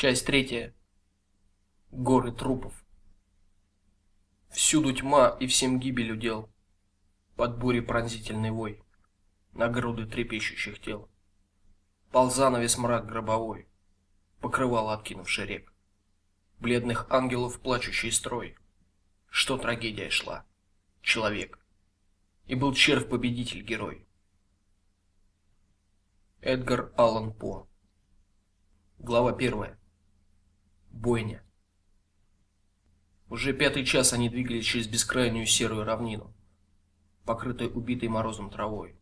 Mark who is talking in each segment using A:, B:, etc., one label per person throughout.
A: Часть третья. Горы трупов. Всюду тьма и всем гибель удел. Под бурей пронзительный вой, на груды трепещущих тел. Пал занавес мрак гробовой, покрывал откинувший рек. Бледных ангелов плачущий строй. Что трагедия шла? Человек. И был червь победитель герой. Эдгар Аллан По. Глава первая. Бойня. Уже пятый час они двигались через бескрайнюю серую равнину, покрытую убитой морозом травой.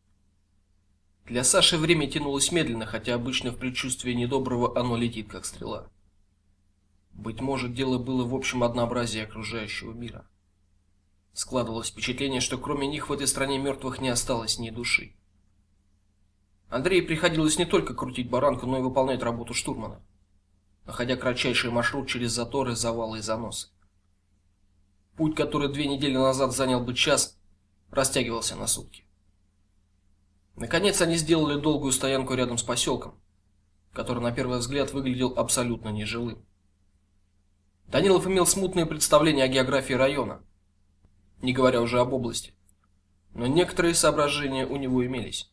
A: Для Саши время тянулось медленно, хотя обычно в предчувствии недоброго оно летит как стрела. Быть может, дело было в общем однообразии окружающего мира. Складывалось впечатление, что кроме них в этой стране мертвых не осталось ни души. Андрею приходилось не только крутить баранку, но и выполнять работу штурмана находя кратчайший маршрут через заторы, завалы и заносы. Путь, который две недели назад занял бы час, растягивался на сутки. Наконец они сделали долгую стоянку рядом с поселком, который на первый взгляд выглядел абсолютно нежилым. Данилов имел смутное представление о географии района, не говоря уже об области, но некоторые соображения у него имелись.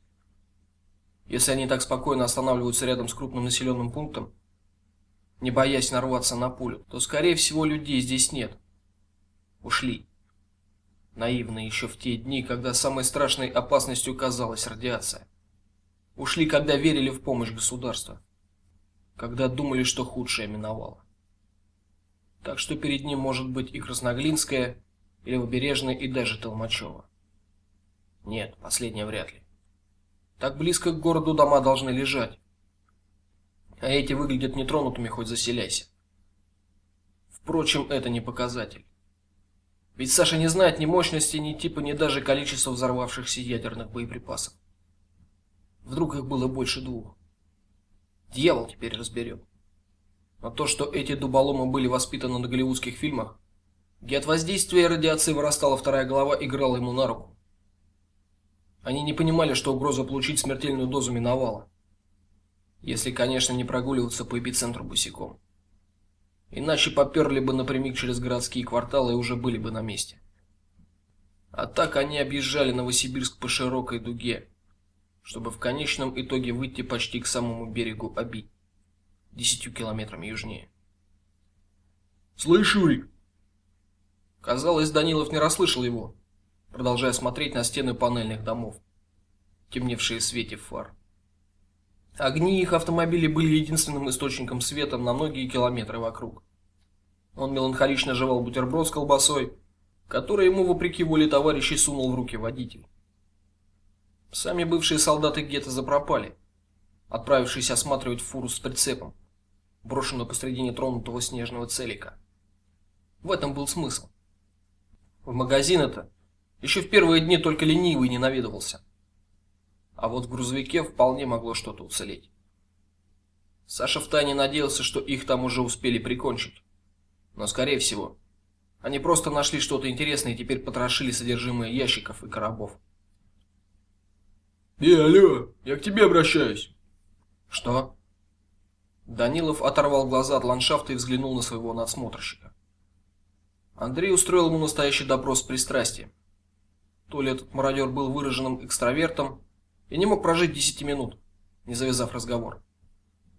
A: Если они так спокойно останавливаются рядом с крупным населенным пунктом, не боясь нарваться на пулю, то скорее всего людей здесь нет. Ушли. Наивные еще в те дни, когда самой страшной опасностью казалась радиация. Ушли, когда верили в помощь государства, когда думали, что худшее миновало. Так что перед ним может быть и Красноглинская, и Левобережная, и даже Толмачево. Нет, последнее вряд ли. Так близко к городу дома должны лежать а эти выглядят нетронутыми, хоть заселяйся. Впрочем, это не показатель. Ведь Саша не знает ни мощности, ни типа, ни даже количества взорвавшихся ядерных боеприпасов. Вдруг их было больше двух. Дьявол теперь разберет. Но то, что эти дуболомы были воспитаны на голливудских фильмах, где от воздействия радиации вырастала вторая голова, играла ему на руку. Они не понимали, что угроза получить смертельную дозу миновала. Если, конечно, не прогуливаться по эпицентру босиком. Иначе поперли бы напрямик через городские кварталы и уже были бы на месте. А так они объезжали Новосибирск по широкой дуге, чтобы в конечном итоге выйти почти к самому берегу Оби, десятью километрами южнее.
B: Слышь, Шурик.
A: Казалось, Данилов не расслышал его, продолжая смотреть на стены панельных домов, темневшие в свете фар. Огни их автомобилей были единственным источником света на многие километры вокруг. Он меланхолично жевал бутерброд с колбасой, который ему вопреки воле товарищей сунул в руки водитель. Сами бывшие солдаты где-то запропали, отправившись осматривать фуру с прицепом, брошенную посредине тронутого снежного целика. В этом был смысл. В магазин это еще в первые дни только ленивый не наведывался а вот в грузовике вполне могло что-то уцелеть. Саша втайне надеялся, что их там уже успели прикончить. Но скорее всего, они просто нашли что-то интересное и теперь потрошили содержимое ящиков и коробов.
B: "Э, алло, я к тебе обращаюсь".
A: "Что?" Данилов оторвал глаза от ландшафта и взглянул на своего надсмотрщика. Андрей устроил ему настоящий допрос с пристрастием. То ли этот мародер был выраженным экстравертом, и не мог прожить десяти минут, не завязав разговор.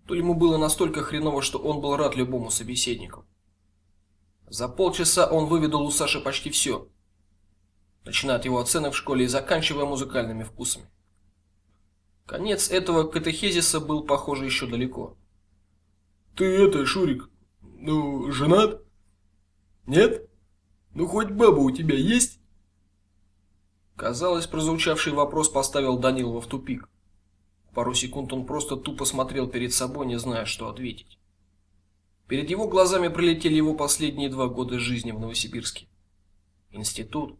A: То ему было настолько хреново, что он был рад любому собеседнику. За полчаса он выведал у Саши почти все, начиная от его оценок в школе и заканчивая музыкальными вкусами. Конец этого катехизиса был, похоже, еще далеко.
B: Ты это, Шурик, ну, женат? Нет? Ну хоть баба у тебя есть?
A: Казалось, прозвучавший вопрос поставил Данилова в тупик. Пару секунд он просто тупо смотрел перед собой, не зная, что ответить. Перед его глазами пролетели его последние два года жизни в Новосибирске. Институт,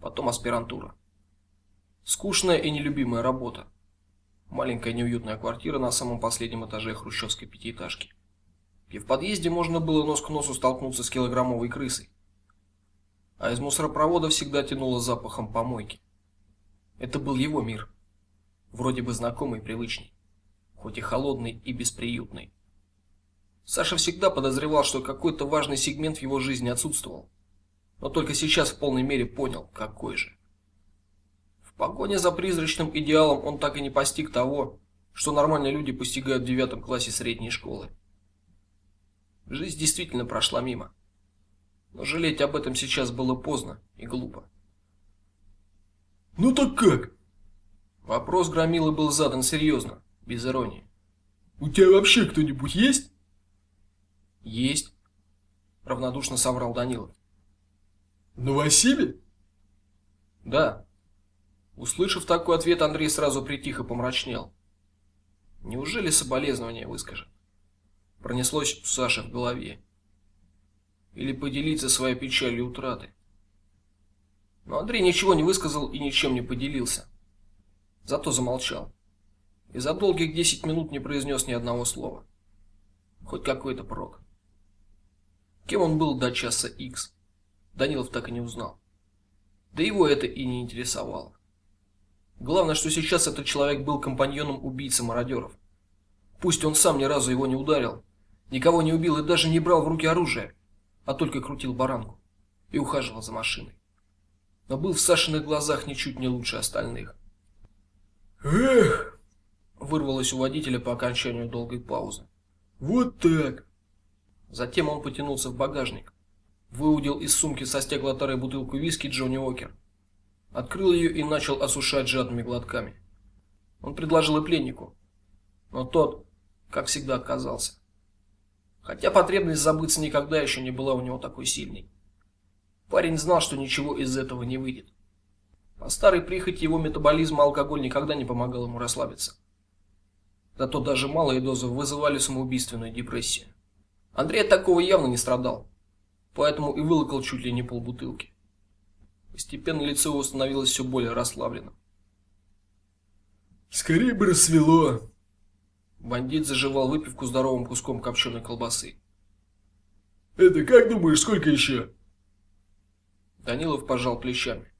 A: потом аспирантура. Скучная и нелюбимая работа. Маленькая неуютная квартира на самом последнем этаже хрущевской пятиэтажки. И в подъезде можно было нос к носу столкнуться с килограммовой крысой а из мусоропровода всегда тянуло запахом помойки. Это был его мир, вроде бы знакомый и привычный, хоть и холодный и бесприютный. Саша всегда подозревал, что какой-то важный сегмент в его жизни отсутствовал, но только сейчас в полной мере понял, какой же. В погоне за призрачным идеалом он так и не постиг того, что нормальные люди постигают в девятом классе средней школы. Жизнь действительно прошла мимо, но жалеть об этом сейчас было поздно и глупо.
B: Ну так как?
A: Вопрос громилы был задан серьезно, без иронии.
B: У тебя вообще кто-нибудь есть?
A: Есть, равнодушно соврал Данилов.
B: В Новосибе?
A: Да. Услышав такой ответ, Андрей сразу притих и помрачнел. Неужели соболезнования выскажет? Пронеслось у Саши в голове. Или поделиться своей печалью утраты. Но Андрей ничего не высказал и ничем не поделился. Зато замолчал. И за долгих десять минут не произнес ни одного слова. Хоть какой-то прок. Кем он был до часа X, Данилов так и не узнал. Да его это и не интересовало. Главное, что сейчас этот человек был компаньоном убийцы мародеров. Пусть он сам ни разу его не ударил, никого не убил и даже не брал в руки оружие, а только крутил баранку и ухаживал за машиной. Но был в Сашиных глазах ничуть не лучше остальных.
B: Эх,
A: вырвалось у водителя по окончанию долгой паузы.
B: Вот так.
A: Затем он потянулся в багажник, выудил из сумки со стеклотарой бутылку виски Джонни Уокер, открыл ее и начал осушать жадными глотками. Он предложил и пленнику, но тот, как всегда, отказался. Хотя потребность забыться никогда еще не была у него такой сильной. Парень знал, что ничего из этого не выйдет. По старой прихоти его метаболизма алкоголь никогда не помогал ему расслабиться. Зато даже малые дозы вызывали самоубийственную депрессию. Андрей от такого явно не страдал, поэтому и вылокал чуть ли не полбутылки. Постепенно лицо его становилось все более расслабленным.
B: Скорее бы рассвело.
A: Бандит заживал выпивку здоровым куском копченой колбасы.
B: Это как думаешь, сколько еще?
A: Данилов пожал плечами.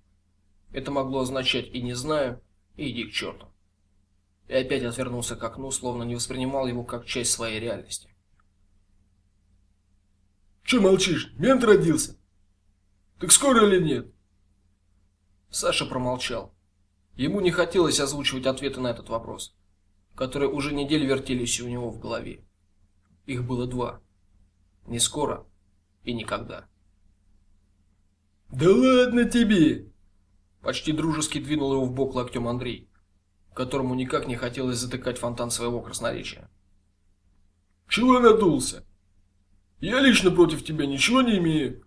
A: Это могло означать и не знаю, и иди к черту. И опять отвернулся к окну, словно не воспринимал его как часть своей реальности.
B: Че молчишь? Мент родился. Так скоро или нет?
A: Саша промолчал. Ему не хотелось озвучивать ответы на этот вопрос, которые уже неделю вертелись у него в голове. Их было два: не скоро и никогда.
B: Да ладно тебе,
A: почти дружески двинул его в бок локтем Андрей, которому никак не хотелось затыкать фонтан своего красноречия.
B: Чего надулся? Я лично против тебя ничего не имею.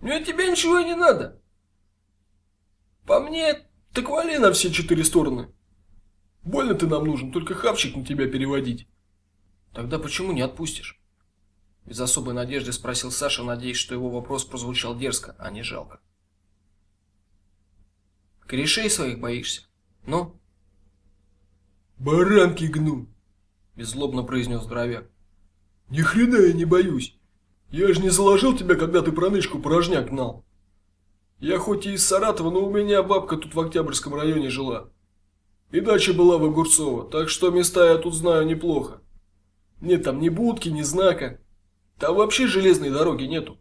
A: Мне от тебя ничего не надо. По мне, так вали на все четыре стороны.
B: Больно ты нам нужен, только хавчик на тебя переводить.
A: Тогда почему не отпустишь? Без особой надежды спросил Саша, надеясь, что его вопрос прозвучал дерзко, а не жалко. Корешей своих боишься? Ну?
B: Баранки гну,
A: беззлобно произнес здоровяк.
B: Ни хрена я не боюсь. Я же не заложил тебя, когда ты пронычку порожняк гнал. Я хоть и из Саратова, но у меня бабка тут в Октябрьском районе жила. И дача была в Огурцово, так что места я тут знаю неплохо. Нет там ни будки, ни знака. Там вообще железной дороги нету.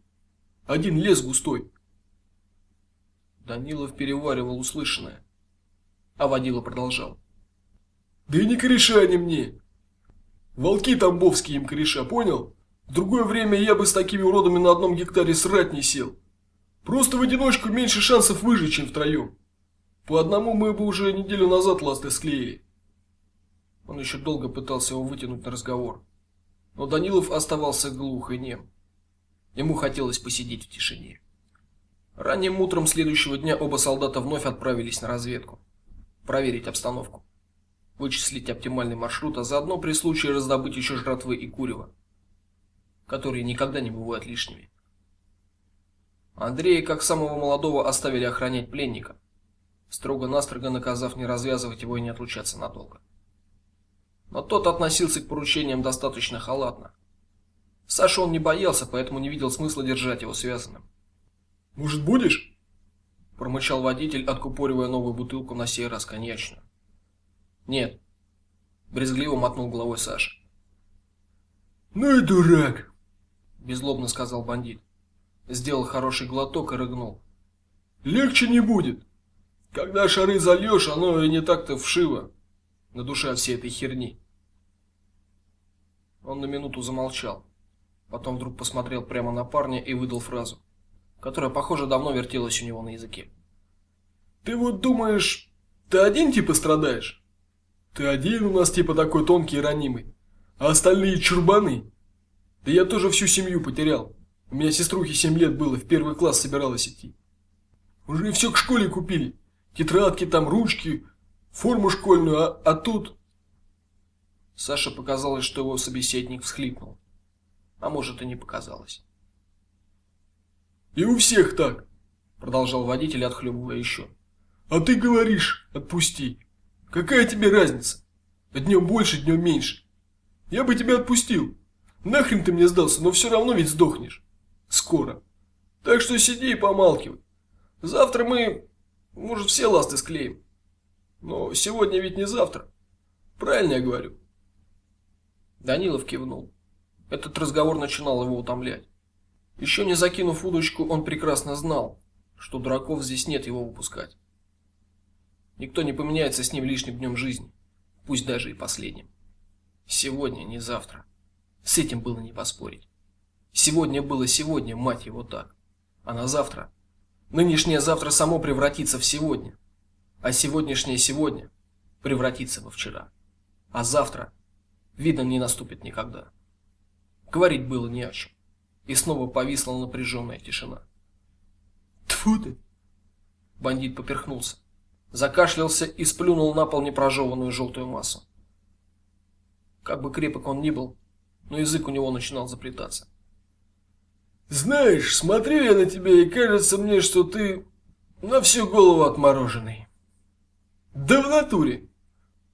B: Один лес густой.
A: Данилов переваривал услышанное, а водила продолжал.
B: Да и не кореша они мне. Волки тамбовские им кореша, понял? В другое время я бы с такими уродами на одном гектаре срать не сел. Просто в одиночку меньше шансов выжить, чем втроем. По одному мы бы уже неделю назад ласты склеили.
A: Он еще долго пытался его вытянуть на разговор, но Данилов оставался глух и нем. Ему хотелось посидеть в тишине. Ранним утром следующего дня оба солдата вновь отправились на разведку, проверить обстановку, вычислить оптимальный маршрут, а заодно при случае раздобыть еще жратвы и курева которые никогда не бывают лишними. Андрея, как самого молодого, оставили охранять пленника, строго-настрого наказав не развязывать его и не отлучаться надолго. Но тот относился к поручениям достаточно халатно. Саша он не боялся, поэтому не видел смысла держать его связанным.
B: Может, будешь?
A: промычал водитель, откупоривая новую бутылку на сей раз коньячную. Нет, брезгливо мотнул головой Саша.
B: Ну и дурак,
A: беззлобно сказал бандит. Сделал хороший глоток и рыгнул.
B: Легче не будет. Когда шары зальешь, оно и не так-то вшиво на душе от всей этой херни.
A: Он на минуту замолчал. Потом вдруг посмотрел прямо на парня и выдал фразу, которая, похоже, давно вертелась у него на языке.
B: Ты вот думаешь, ты один типа страдаешь? Ты один у нас типа такой тонкий и ранимый, а остальные чурбаны. Да я тоже всю семью потерял. У меня сеструхе семь лет было, в первый класс собиралась идти. Уже все к школе купили. Тетрадки там, ручки, форму школьную, а, а тут...
A: Саше показалось, что его собеседник всхлипнул. А может и не показалось.
B: И у всех так,
A: продолжал водитель, отхлебывая еще.
B: А ты говоришь, отпусти. Какая тебе разница? Днем больше, днем меньше. Я бы тебя отпустил. Нахрен ты мне сдался, но все равно ведь сдохнешь. Скоро. Так что сиди и помалкивай. Завтра мы, может, все ласты склеим. Но сегодня ведь не завтра. Правильно я говорю?
A: Данилов кивнул. Этот разговор начинал его утомлять. Еще не закинув удочку, он прекрасно знал, что дураков здесь нет его выпускать. Никто не поменяется с ним лишним днем жизни, пусть даже и последним. Сегодня, не завтра. С этим было не поспорить. Сегодня было сегодня, мать его так. А на завтра нынешнее завтра само превратится в сегодня, а сегодняшнее сегодня превратится во вчера. А завтра видно не наступит никогда. Говорить было не о чем. И снова повисла напряженная тишина.
B: Тфу ты.
A: Бандит поперхнулся, закашлялся и сплюнул на пол непрожеванную желтую массу. Как бы крепок он ни был, но язык у него начинал заплетаться.
B: Знаешь, смотрю я на тебя и кажется мне, что ты на всю голову отмороженный. Да в натуре.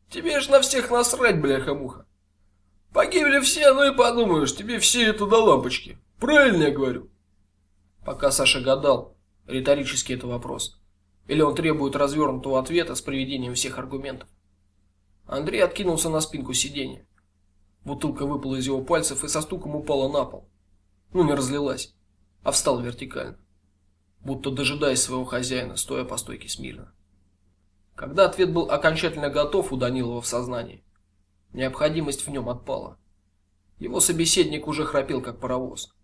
B: Тебе ж на всех насрать, бляха-муха. Погибли все, ну и подумаешь, тебе все это до лампочки. Правильно я говорю?
A: Пока Саша гадал, риторический это вопрос, или он требует развернутого ответа с приведением всех аргументов. Андрей откинулся на спинку сиденья. Бутылка выпала из его пальцев и со стуком упала на пол. Ну не разлилась, а встала вертикально, будто дожидаясь своего хозяина, стоя по стойке смирно. Когда ответ был окончательно готов у Данилова в сознании, Необходимость в нем отпала. Его собеседник уже храпел как паровоз,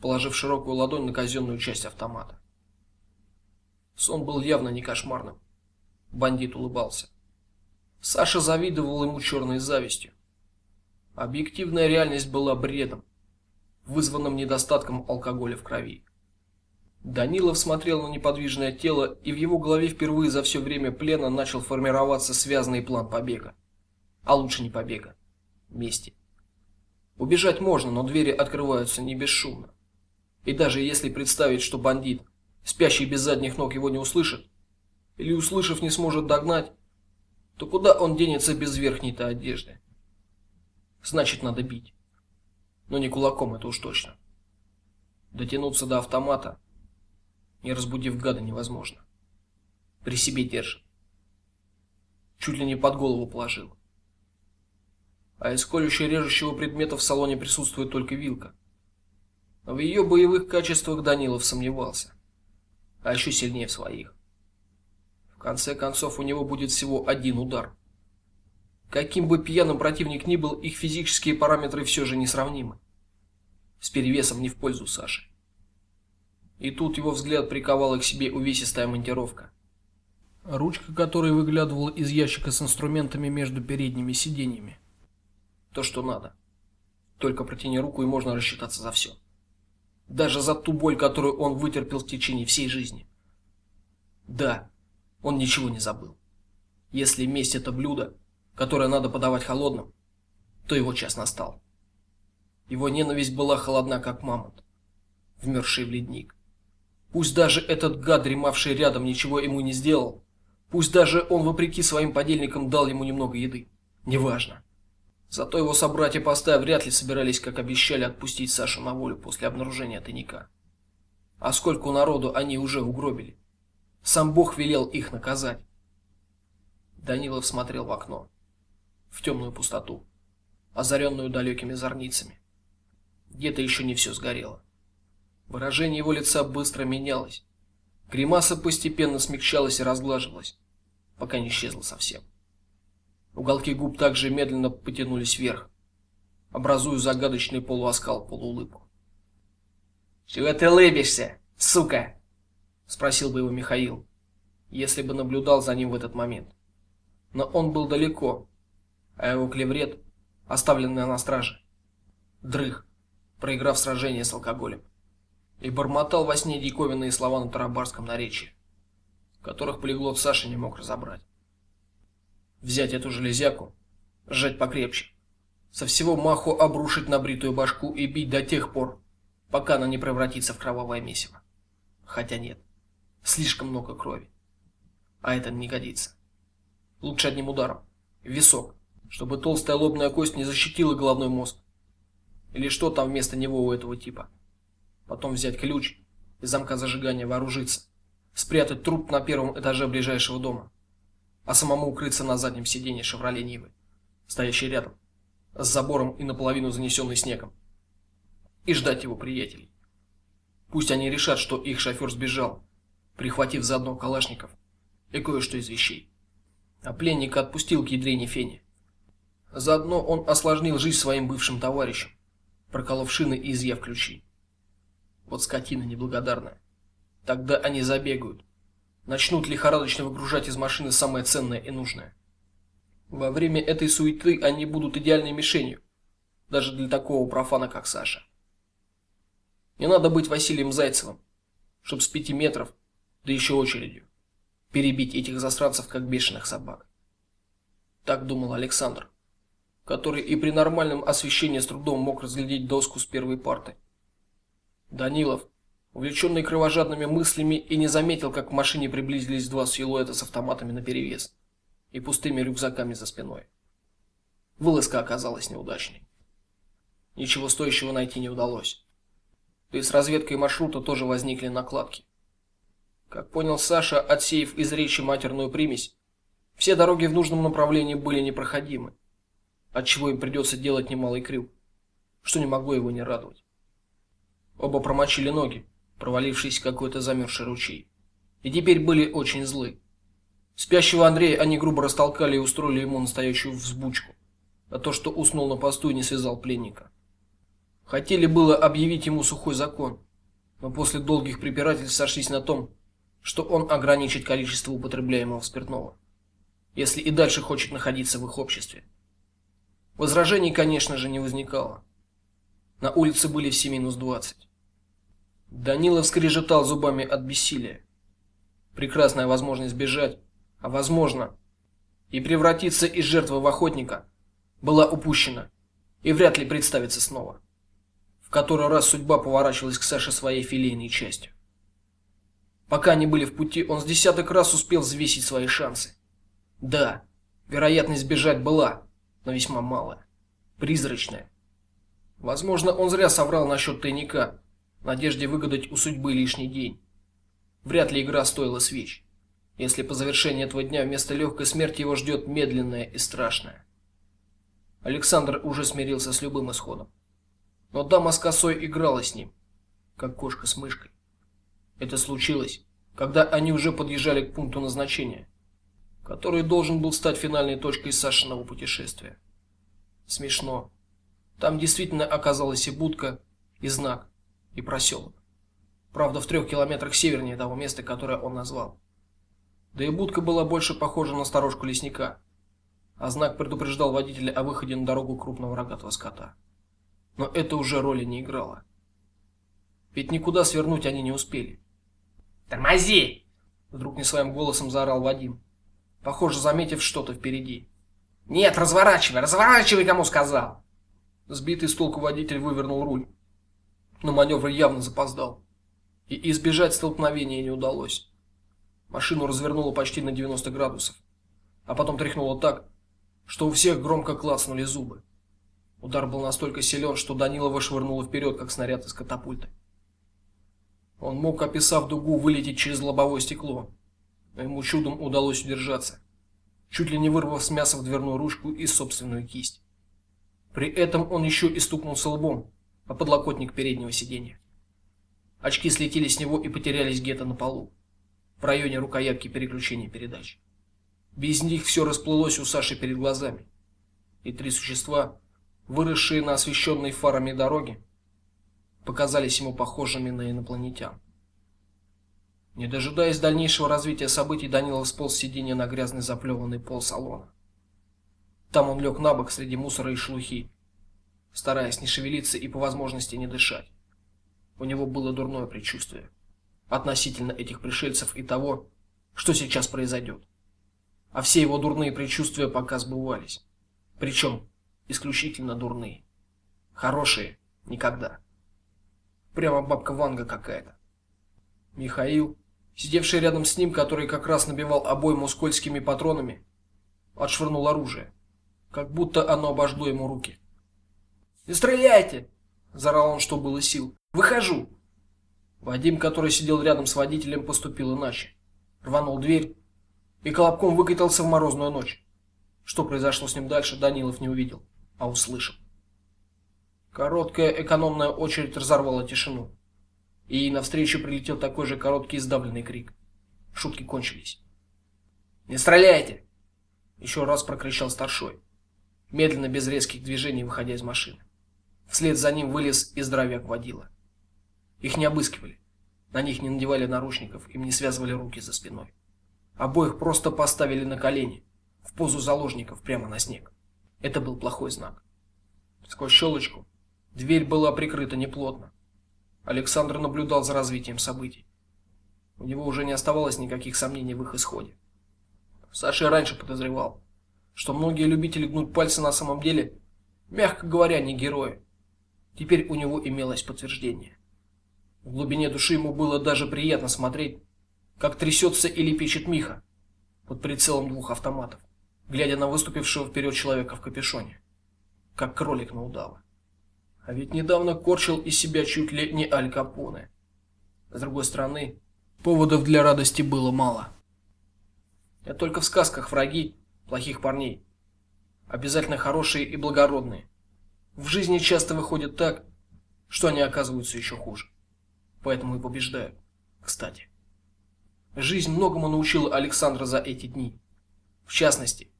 A: положив широкую ладонь на казенную часть автомата. Сон был явно не кошмарным. Бандит улыбался. Саша завидовал ему черной завистью. Объективная реальность была бредом, вызванным недостатком алкоголя в крови. Данилов смотрел на неподвижное тело, и в его голове впервые за все время плена начал формироваться связанный план побега а лучше не побега, мести. Убежать можно, но двери открываются не бесшумно. И даже если представить, что бандит, спящий без задних ног, его не услышит, или услышав не сможет догнать, то куда он денется без верхней-то одежды? Значит, надо бить. Но не кулаком, это уж точно. Дотянуться до автомата, не разбудив гада, невозможно. При себе держит. Чуть ли не под голову положил а из колющего режущего предмета в салоне присутствует только вилка. В ее боевых качествах Данилов сомневался, а еще сильнее в своих. В конце концов, у него будет всего один удар. Каким бы пьяным противник ни был, их физические параметры все же несравнимы. С перевесом не в пользу Саши. И тут его взгляд приковала к себе увесистая монтировка, ручка которой выглядывала из ящика с инструментами между передними сиденьями то, что надо. Только протяни руку и можно рассчитаться за все. Даже за ту боль, которую он вытерпел в течение всей жизни. Да, он ничего не забыл. Если месть это блюдо, которое надо подавать холодным, то его час настал. Его ненависть была холодна, как мамонт, вмерзший в ледник. Пусть даже этот гад, дремавший рядом, ничего ему не сделал, пусть даже он вопреки своим подельникам дал ему немного еды, неважно. Зато его собратья поста вряд ли собирались, как обещали, отпустить Сашу на волю после обнаружения тайника. А сколько народу они уже угробили? Сам Бог велел их наказать. Данилов смотрел в окно, в темную пустоту, озаренную далекими зорницами, где-то еще не все сгорело. Выражение его лица быстро менялось. Гримаса постепенно смягчалась и разглаживалась, пока не исчезла совсем. Уголки губ также медленно потянулись вверх, образуя загадочный полуоскал, полуулыбку. Чего ты лыбишься, сука? спросил бы его Михаил, если бы наблюдал за ним в этот момент. Но он был далеко, а его клеврет, оставленный на страже, дрых, проиграв сражение с алкоголем, и бормотал во сне диковинные слова на тарабарском наречии, которых полиглот Саша не мог разобрать. Взять эту железяку, сжать покрепче, со всего маху обрушить на бритую башку и бить до тех пор, пока она не превратится в кровавое месиво. Хотя нет, слишком много крови, а это не годится. Лучше одним ударом, в висок, чтобы толстая лобная кость не защитила головной мозг. Или что там вместо него у этого типа. Потом взять ключ из замка зажигания, вооружиться, спрятать труп на первом этаже ближайшего дома, а самому укрыться на заднем сиденье Шевроле Нивы, стоящей рядом, с забором и наполовину занесенной снегом, и ждать его приятелей. Пусть они решат, что их шофер сбежал, прихватив заодно калашников и кое-что из вещей. А пленника отпустил к ядрене фене. Заодно он осложнил жизнь своим бывшим товарищам, проколов шины и изъяв ключи. Вот скотина неблагодарная. Тогда они забегают, начнут лихорадочно выгружать из машины самое ценное и нужное. Во время этой суеты они будут идеальной мишенью, даже для такого профана, как Саша. Не надо быть Василием Зайцевым, чтобы с пяти метров, да еще очередью, перебить этих засранцев как бешеных собак. Так думал Александр, который и при нормальном освещении с трудом мог разглядеть доску с первой парты. Данилов, увлеченный кровожадными мыслями, и не заметил, как к машине приблизились два силуэта с автоматами наперевес и пустыми рюкзаками за спиной. Вылазка оказалась неудачной. Ничего стоящего найти не удалось то и с разведкой маршрута тоже возникли накладки. Как понял Саша, отсеяв из речи матерную примесь, все дороги в нужном направлении были непроходимы, отчего им придется делать немалый крюк, что не могло его не радовать. Оба промочили ноги, провалившись в какой-то замерзший ручей, и теперь были очень злы. Спящего Андрея они грубо растолкали и устроили ему настоящую взбучку, а то, что уснул на посту и не связал пленника. Хотели было объявить ему сухой закон, но после долгих препирательств сошлись на том, что он ограничит количество употребляемого спиртного, если и дальше хочет находиться в их обществе. Возражений, конечно же, не возникало. На улице были все минус двадцать. Данилов скрежетал зубами от бессилия. Прекрасная возможность бежать, а возможно и превратиться из жертвы в охотника была упущена и вряд ли представится снова который раз судьба поворачивалась к Саше своей филейной частью. Пока они были в пути, он с десяток раз успел взвесить свои шансы. Да, вероятность бежать была, но весьма малая, призрачная. Возможно, он зря соврал насчет тайника, в надежде выгадать у судьбы лишний день. Вряд ли игра стоила свеч, если по завершении этого дня вместо легкой смерти его ждет медленная и страшная. Александр уже смирился с любым исходом. Но дама с косой играла с ним, как кошка с мышкой. Это случилось, когда они уже подъезжали к пункту назначения, который должен был стать финальной точкой Сашиного путешествия. Смешно. Там действительно оказалась и будка, и знак, и проселок. Правда, в трех километрах севернее того места, которое он назвал. Да и будка была больше похожа на сторожку лесника, а знак предупреждал водителя о выходе на дорогу крупного рогатого скота но это уже роли не играло. Ведь никуда свернуть они не успели.
C: Тормози!
A: Вдруг не своим голосом заорал Вадим, похоже, заметив что-то впереди.
C: Нет, разворачивай, разворачивай, кому сказал.
A: Сбитый с толку водитель вывернул руль, но маневр явно запоздал, и избежать столкновения не удалось. Машину развернуло почти на 90 градусов, а потом тряхнуло так, что у всех громко клацнули зубы. Удар был настолько силен, что Данилова швырнуло вперед, как снаряд из катапульты. Он мог, описав дугу, вылететь через лобовое стекло, ему чудом удалось удержаться, чуть ли не вырвав с мяса в дверную ручку и собственную кисть. При этом он еще и стукнулся лбом а подлокотник переднего сиденья. Очки слетели с него и потерялись где-то на полу, в районе рукоятки переключения передач. Без них все расплылось у Саши перед глазами, и три существа, выросшие на освещенной фарами дороге, показались ему похожими на инопланетян. Не дожидаясь дальнейшего развития событий, Данилов сполз с сиденья на грязный заплеванный пол салона. Там он лег на бок среди мусора и шелухи, стараясь не шевелиться и по возможности не дышать. У него было дурное предчувствие относительно этих пришельцев и того, что сейчас произойдет. А все его дурные предчувствия пока сбывались. Причем исключительно дурные. Хорошие никогда. Прямо бабка Ванга какая-то. Михаил, сидевший рядом с ним, который как раз набивал обойму скользкими патронами, отшвырнул оружие, как будто оно обожгло ему руки. "Не стреляйте!" заорал он, что было сил. "Выхожу!" Вадим, который сидел рядом с водителем, поступил иначе. Рванул дверь и колобком выкатился в морозную ночь. Что произошло с ним дальше, Данилов не увидел, а услышал. Короткая экономная очередь разорвала тишину. И ей навстречу прилетел такой же короткий сдавленный крик. Шутки кончились. "Не стреляйте!" еще раз прокричал старшой, медленно без резких движений выходя из машины. Вслед за ним вылез и здоровяк водила. Их не обыскивали. На них не надевали наручников, им не связывали руки за спиной. Обоих просто поставили на колени, в позу заложников прямо на снег. Это был плохой знак. Сквозь щелочку дверь была прикрыта неплотно. Александр наблюдал за развитием событий. У него уже не оставалось никаких сомнений в их исходе. Саша раньше подозревал, что многие любители гнуть пальцы на самом деле, мягко говоря, не герои. Теперь у него имелось подтверждение. В глубине души ему было даже приятно смотреть, как трясется и лепечет Миха под прицелом двух автоматов, глядя на выступившего вперед человека в капюшоне, как кролик на удава. А ведь недавно корчил из себя чуть ли не Аль Капоне. С другой стороны, поводов для радости было мало. Это только в сказках враги плохих парней, обязательно хорошие и благородные. В жизни часто выходит так, что они оказываются еще хуже. Поэтому и побеждают. Кстати, жизнь многому научила Александра за эти дни. В частности,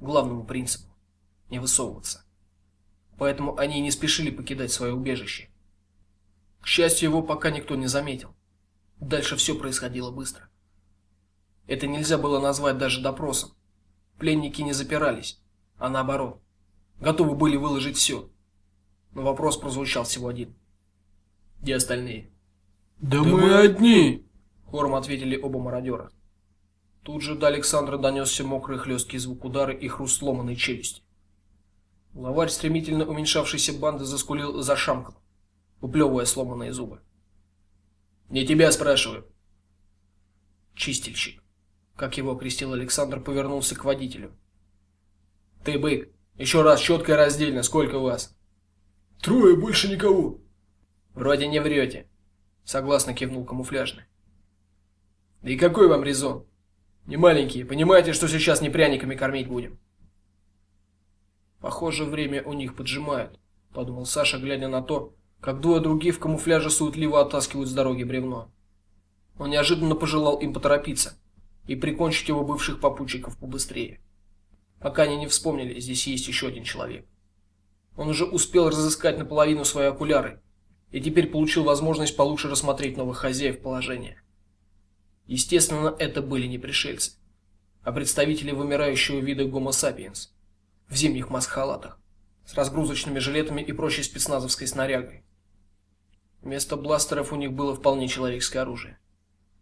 A: главному принципу не высовываться поэтому они не спешили покидать свое убежище. К счастью, его пока никто не заметил. Дальше все происходило быстро. Это нельзя было назвать даже допросом. Пленники не запирались, а наоборот, готовы были выложить все. Но вопрос прозвучал всего один. Где остальные?
B: Да, да мы одни,
A: хором ответили оба мародера. Тут же до Александра донесся мокрый хлесткий звук удара и хруст сломанной челюсти. Главарь стремительно уменьшавшейся банды заскулил и зашамкал, выплевывая сломанные зубы. "Не тебя спрашиваю". Чистильщик, как его окрестил Александр, повернулся к водителю. "Ты бык, еще раз четко и раздельно, сколько вас?"
B: "Трое, больше никого".
A: "Вроде не врете», — согласно кивнул камуфляжный. "Да и какой вам резон? Не маленькие, понимаете, что сейчас не пряниками кормить будем?" Похоже, время у них поджимает, подумал Саша, глядя на то, как двое других в камуфляже суетливо оттаскивают с дороги бревно. Он неожиданно пожелал им поторопиться и прикончить его бывших попутчиков побыстрее. Пока они не вспомнили, здесь есть еще один человек. Он уже успел разыскать наполовину свои окуляры и теперь получил возможность получше рассмотреть новых хозяев положения. Естественно, это были не пришельцы, а представители вымирающего вида Homo sapiens в зимних маск-халатах с разгрузочными жилетами и прочей спецназовской снарягой. Вместо бластеров у них было вполне человеческое оружие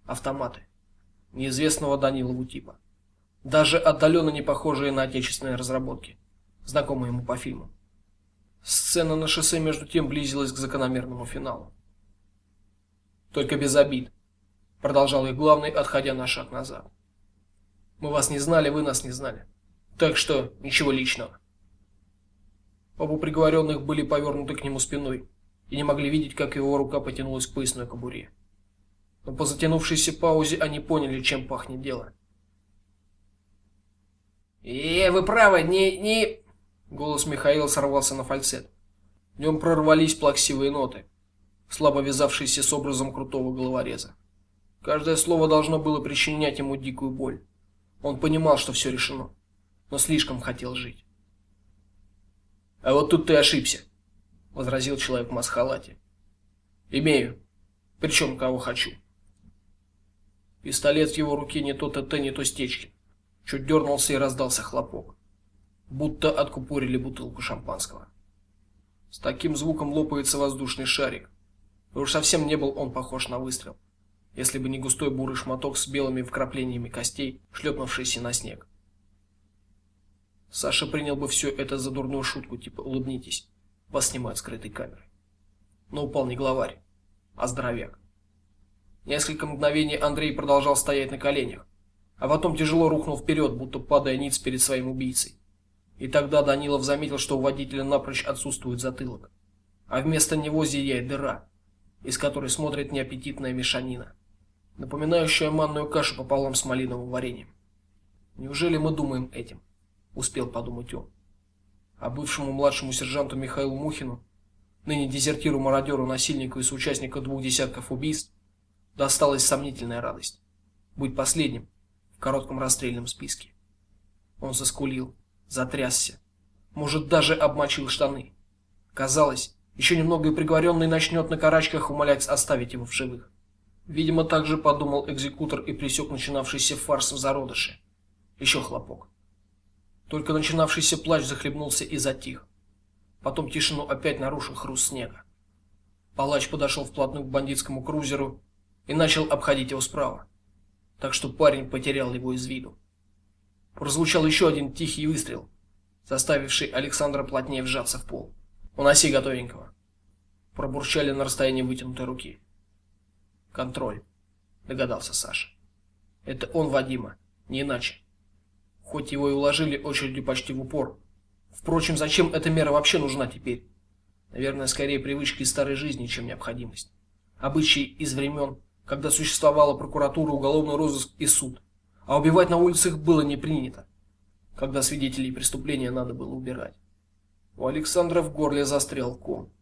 A: автоматы неизвестного Данилову типа, даже отдаленно не похожие на отечественные разработки, знакомые ему по фильму. Сцена на шоссе между тем близилась к закономерному финалу. Только без обид, продолжал их главный, отходя на шаг назад. Мы вас не знали, вы нас не знали. Так что ничего личного. Оба приговоренных были повернуты к нему спиной и не могли видеть, как его рука потянулась к поясной кобуре. Но по затянувшейся паузе они поняли, чем пахнет дело.
C: "Э, вы правы, не не Голос Михаила сорвался на фальцет.
A: В нем прорвались плаксивые ноты, слабо вязавшиеся с образом крутого головореза. Каждое слово должно было причинять ему дикую боль. Он понимал, что все решено, но слишком хотел жить. А вот тут ты ошибся, возразил человек в масхалате. Имею, причем кого хочу. Пистолет в его руке не то ТТ, не то стечки. Чуть дернулся и раздался хлопок, будто откупорили бутылку шампанского. С таким звуком лопается воздушный шарик. Уж совсем не был он похож на выстрел, если бы не густой бурый шматок с белыми вкраплениями костей, шлепнувшийся на снег. Саша принял бы все это за дурную шутку, типа улыбнитесь, вас снимают скрытой камерой. Но упал не главарь, а здоровяк. Несколько мгновений Андрей продолжал стоять на коленях, а потом тяжело рухнул вперед, будто падая ниц перед своим убийцей. И тогда Данилов заметил, что у водителя напрочь отсутствует затылок, а вместо него зияет дыра, из которой смотрит неаппетитная мешанина, напоминающая манную кашу пополам с малиновым вареньем. Неужели мы думаем этим? Успел подумать он. А бывшему младшему сержанту Михаилу Мухину, ныне дезертиру, мародеру, насильнику и соучастнику двух десятков убийств, досталась сомнительная радость быть последним в коротком расстрельном списке. Он заскулил, затрясся, может даже обмочил штаны. Казалось, еще немного и приговоренный начнет на карачках умолять оставить его в живых. Видимо, так же подумал экзекутор и пресек начинавшийся фарс в зародыше. Еще хлопок. Только начинавшийся плач захлебнулся и затих. Потом тишину опять нарушил хруст снега. Палач подошел вплотную к бандитскому крузеру и начал обходить его справа, так что парень потерял его из виду. Прозвучал еще один тихий выстрел, заставивший Александра плотнее вжаться в пол. "Уноси готовенького", пробурчали на расстоянии вытянутой руки. "Контроль", догадался Саша. "Это он Вадима, не иначе" хоть его и уложили очередью почти в упор. Впрочем, зачем эта мера вообще нужна теперь? Наверное, скорее привычка из старой жизни, чем необходимость. Обычай из времен, когда существовала прокуратура, уголовный розыск и суд, а убивать на улицах было не принято. Когда свидетелей преступления надо было убирать. У Александра в горле застрял ком.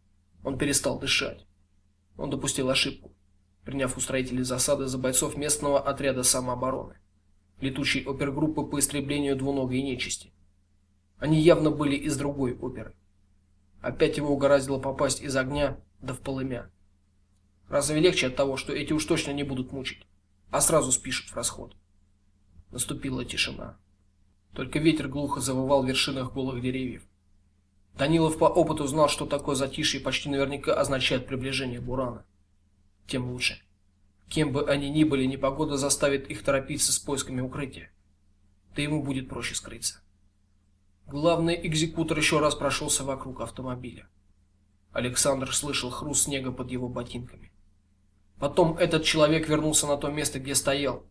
A: Он перестал дышать. Он допустил ошибку, приняв у строителей засады за бойцов местного отряда самообороны летучей опергруппы по истреблению двуногой нечисти. Они явно были из другой оперы. Опять его угораздило попасть из огня да в полымя. Разве легче от того, что эти уж точно не будут мучить, а сразу спишут в расход? Наступила тишина. Только ветер глухо завывал в вершинах голых деревьев. Данилов по опыту знал, что такое затишье почти наверняка означает приближение бурана. Тем лучше. Кем бы они ни были, непогода заставит их торопиться с поисками укрытия. Да ему будет проще скрыться. Главный экзекутор еще раз прошелся вокруг автомобиля. Александр слышал хруст снега под его ботинками. Потом этот человек вернулся на то место, где стоял,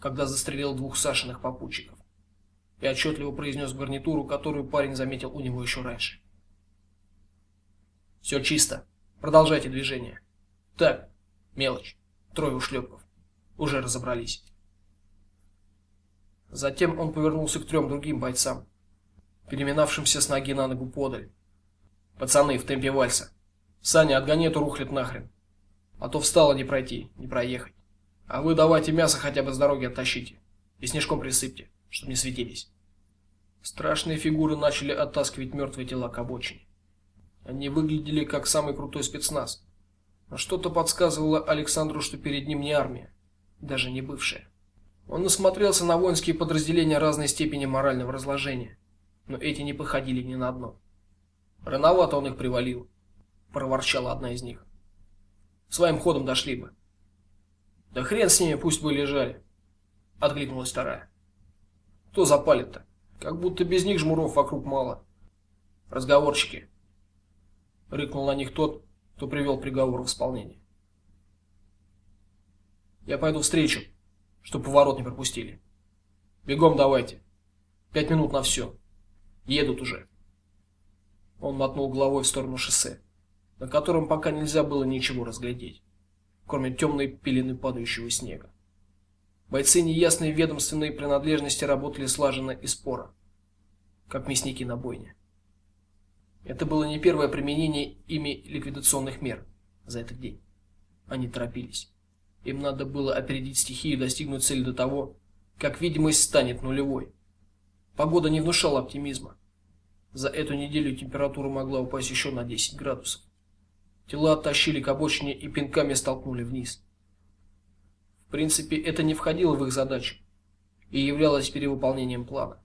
A: когда застрелил двух Сашиных попутчиков. И отчетливо произнес гарнитуру, которую парень заметил у него еще раньше. Все чисто. Продолжайте движение. Так, мелочь. Трое ушлепков. Уже разобрались. Затем он повернулся к трем другим бойцам, переминавшимся с ноги на ногу подаль. Пацаны, в темпе вальса. Саня, отгони эту рухлядь нахрен. А то встало не пройти, не проехать. А вы давайте мясо хотя бы с дороги оттащите и снежком присыпьте, чтобы не светились. Страшные фигуры начали оттаскивать мертвые тела к обочине. Они выглядели как самый крутой спецназ. Что-то подсказывало Александру, что перед ним не армия, даже не бывшая. Он насмотрелся на воинские подразделения разной степени морального разложения, но эти не походили ни на одно. Рановато он их привалил, проворчала одна из них. Своим ходом дошли бы. Да хрен с ними, пусть бы лежали, откликнулась вторая. Кто запалит-то? Как будто без них жмуров вокруг мало. Разговорчики. Рыкнул на них тот, кто привел приговор в исполнение. Я пойду встречу, чтобы поворот не пропустили. Бегом давайте. Пять минут на все. Едут уже. Он мотнул головой в сторону шоссе, на котором пока нельзя было ничего разглядеть, кроме темной пелены падающего снега. Бойцы неясной ведомственной принадлежности работали слаженно и споро, как мясники на бойне. Это было не первое применение ими ликвидационных мер за этот день. Они торопились. Им надо было опередить стихию и достигнуть цели до того, как видимость станет нулевой. Погода не внушала оптимизма. За эту неделю температура могла упасть еще на 10 градусов. Тела оттащили к обочине и пинками столкнули вниз. В принципе, это не входило в их задачу и являлось перевыполнением плана.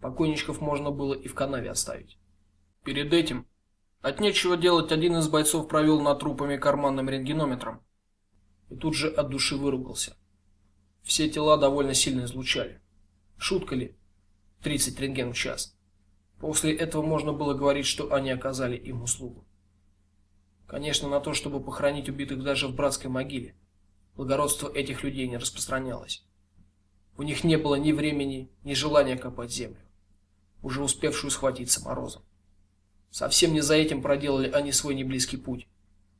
A: Покойничков можно было и в канаве оставить. Перед этим от нечего делать один из бойцов провел над трупами карманным рентгенометром и тут же от души выругался. Все тела довольно сильно излучали. Шутка ли? 30 рентген в час. После этого можно было говорить, что они оказали им услугу. Конечно, на то, чтобы похоронить убитых даже в братской могиле, благородство этих людей не распространялось. У них не было ни времени, ни желания копать землю, уже успевшую схватиться морозом. Совсем не за этим проделали они свой неблизкий путь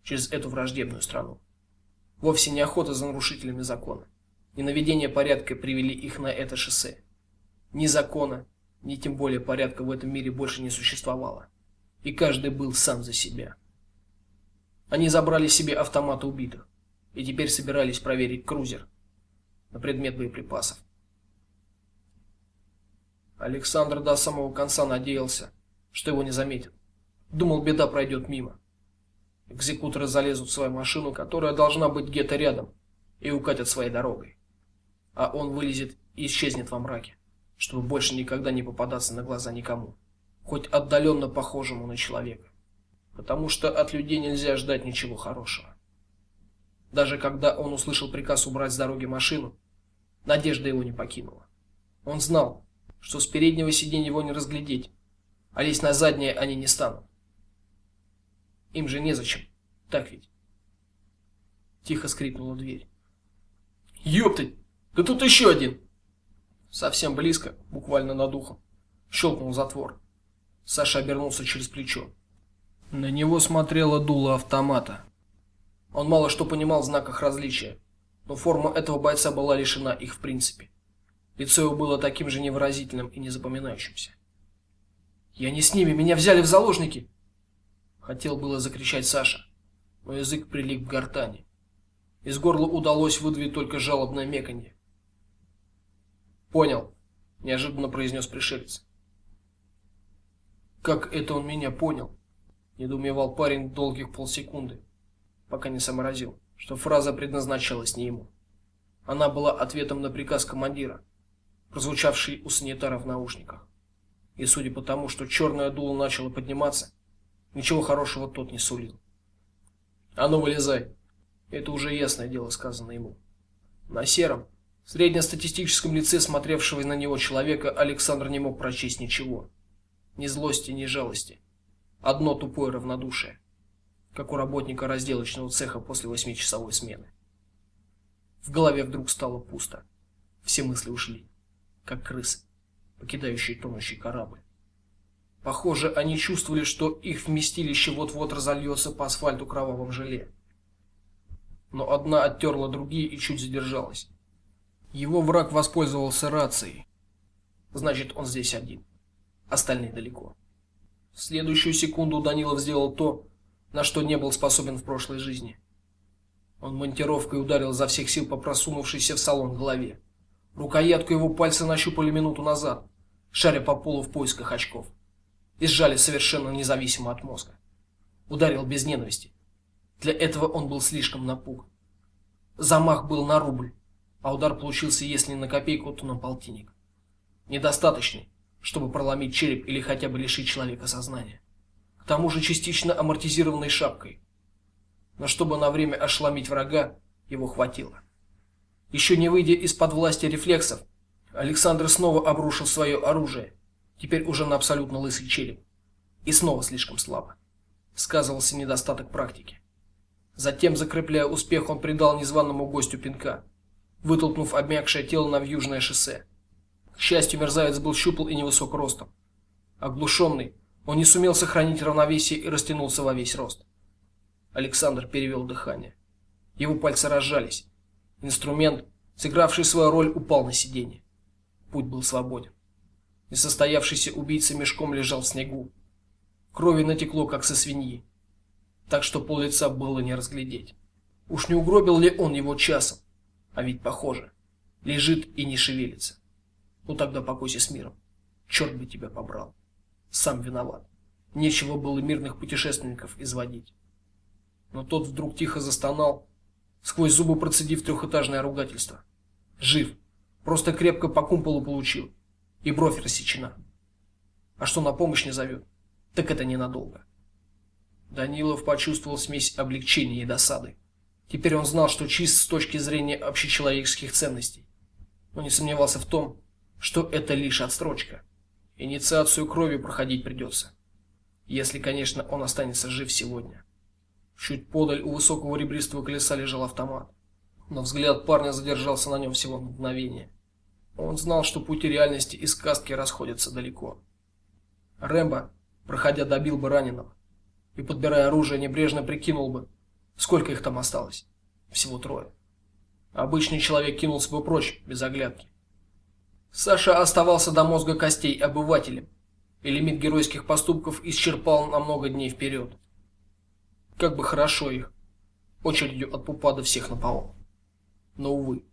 A: через эту враждебную страну. Вовсе не охота за нарушителями закона, не наведение порядка привели их на это шоссе. Ни закона, ни тем более порядка в этом мире больше не существовало, и каждый был сам за себя. Они забрали себе автоматы убитых и теперь собирались проверить крузер на предмет боеприпасов. Александр до самого конца надеялся, что его не заметят. Думал, беда пройдет мимо. Экзекуторы залезут в свою машину, которая должна быть где-то рядом, и укатят своей дорогой. А он вылезет и исчезнет во мраке, чтобы больше никогда не попадаться на глаза никому, хоть отдаленно похожему на человека. Потому что от людей нельзя ждать ничего хорошего. Даже когда он услышал приказ убрать с дороги машину, надежда его не покинула. Он знал, что с переднего сиденья его не разглядеть, а лезть на заднее они не станут. Им же незачем, так ведь? Тихо скрипнула дверь. Ёптать, да тут еще один. Совсем близко, буквально над ухом, щелкнул затвор. Саша обернулся через плечо. На него смотрела дуло автомата. Он мало что понимал в знаках различия, но форма этого бойца была лишена их в принципе. Лицо его было таким же невыразительным и незапоминающимся. Я не с ними, меня взяли в заложники. Хотел было закричать Саша, но язык прилип к гортани. Из горла удалось выдавить только жалобное меканье. Понял, неожиданно произнес пришелец. Как это он меня понял? недоумевал парень долгих полсекунды пока не сообразил, что фраза предназначалась не ему. Она была ответом на приказ командира, прозвучавший у санитара в наушниках. И судя по тому, что черное дуло начало подниматься, ничего хорошего тот не сулил. А ну вылезай. Это уже ясное дело сказано ему. На сером, среднестатистическом лице смотревшего на него человека Александр не мог прочесть ничего. Ни злости, ни жалости. Одно тупое равнодушие как у работника разделочного цеха после восьмичасовой смены. В голове вдруг стало пусто. Все мысли ушли, как крысы, покидающие тонущий корабль. Похоже, они чувствовали, что их вместилище вот-вот разольется по асфальту кровавым желе. Но одна оттерла другие и чуть задержалась. Его враг воспользовался рацией. Значит, он здесь один. Остальные далеко. В следующую секунду Данилов сделал то, на что не был способен в прошлой жизни. Он монтировкой ударил за всех сил по просунувшейся в салон голове. Рукоятку его пальцы нащупали минуту назад, шаря по полу в поисках очков, и сжали совершенно независимо от мозга. Ударил без ненависти. Для этого он был слишком напуган. Замах был на рубль, а удар получился, если не на копейку, то на полтинник. Недостаточный, чтобы проломить череп или хотя бы лишить человека сознания тому же частично амортизированной шапкой. Но чтобы на время ошеломить врага, его хватило. Еще не выйдя из-под власти рефлексов, Александр снова обрушил свое оружие, теперь уже на абсолютно лысый череп, и снова слишком слабо. Сказывался недостаток практики. Затем, закрепляя успех, он придал незваному гостю пинка, вытолкнув обмякшее тело на вьюжное шоссе. К счастью, мерзавец был щупл и невысок ростом. Оглушенный, он не сумел сохранить равновесие и растянулся во весь рост. Александр перевел дыхание. Его пальцы разжались. Инструмент, сыгравший свою роль, упал на сиденье. Путь был свободен. Несостоявшийся убийца мешком лежал в снегу. Крови натекло, как со свиньи, так что пол лица было не разглядеть. Уж не угробил ли он его часом? А ведь похоже, лежит и не шевелится. Ну тогда покойся с миром. Черт бы тебя побрал. Сам виноват. Нечего было мирных путешественников изводить. Но тот вдруг тихо застонал, сквозь зубы процедив трехэтажное ругательство. Жив. Просто крепко по кумполу получил. И бровь рассечена. А что на помощь не зовет? Так это ненадолго. Данилов почувствовал смесь облегчения и досады. Теперь он знал, что чист с точки зрения общечеловеческих ценностей, но не сомневался в том, что это лишь отстрочка. Инициацию крови проходить придется, если, конечно, он останется жив сегодня. Чуть подаль у высокого ребристого колеса лежал автомат, но взгляд парня задержался на нем всего мгновение. Он знал, что пути реальности и сказки расходятся далеко. Рэмбо, проходя, добил бы раненого и подбирая оружие, небрежно прикинул бы, сколько их там осталось. Всего трое. Обычный человек кинулся бы прочь без оглядки. Саша оставался до мозга костей обывателем, и лимит геройских поступков исчерпал на много дней вперед. Как бы хорошо их очередью от пупа до всех напало. Но увы,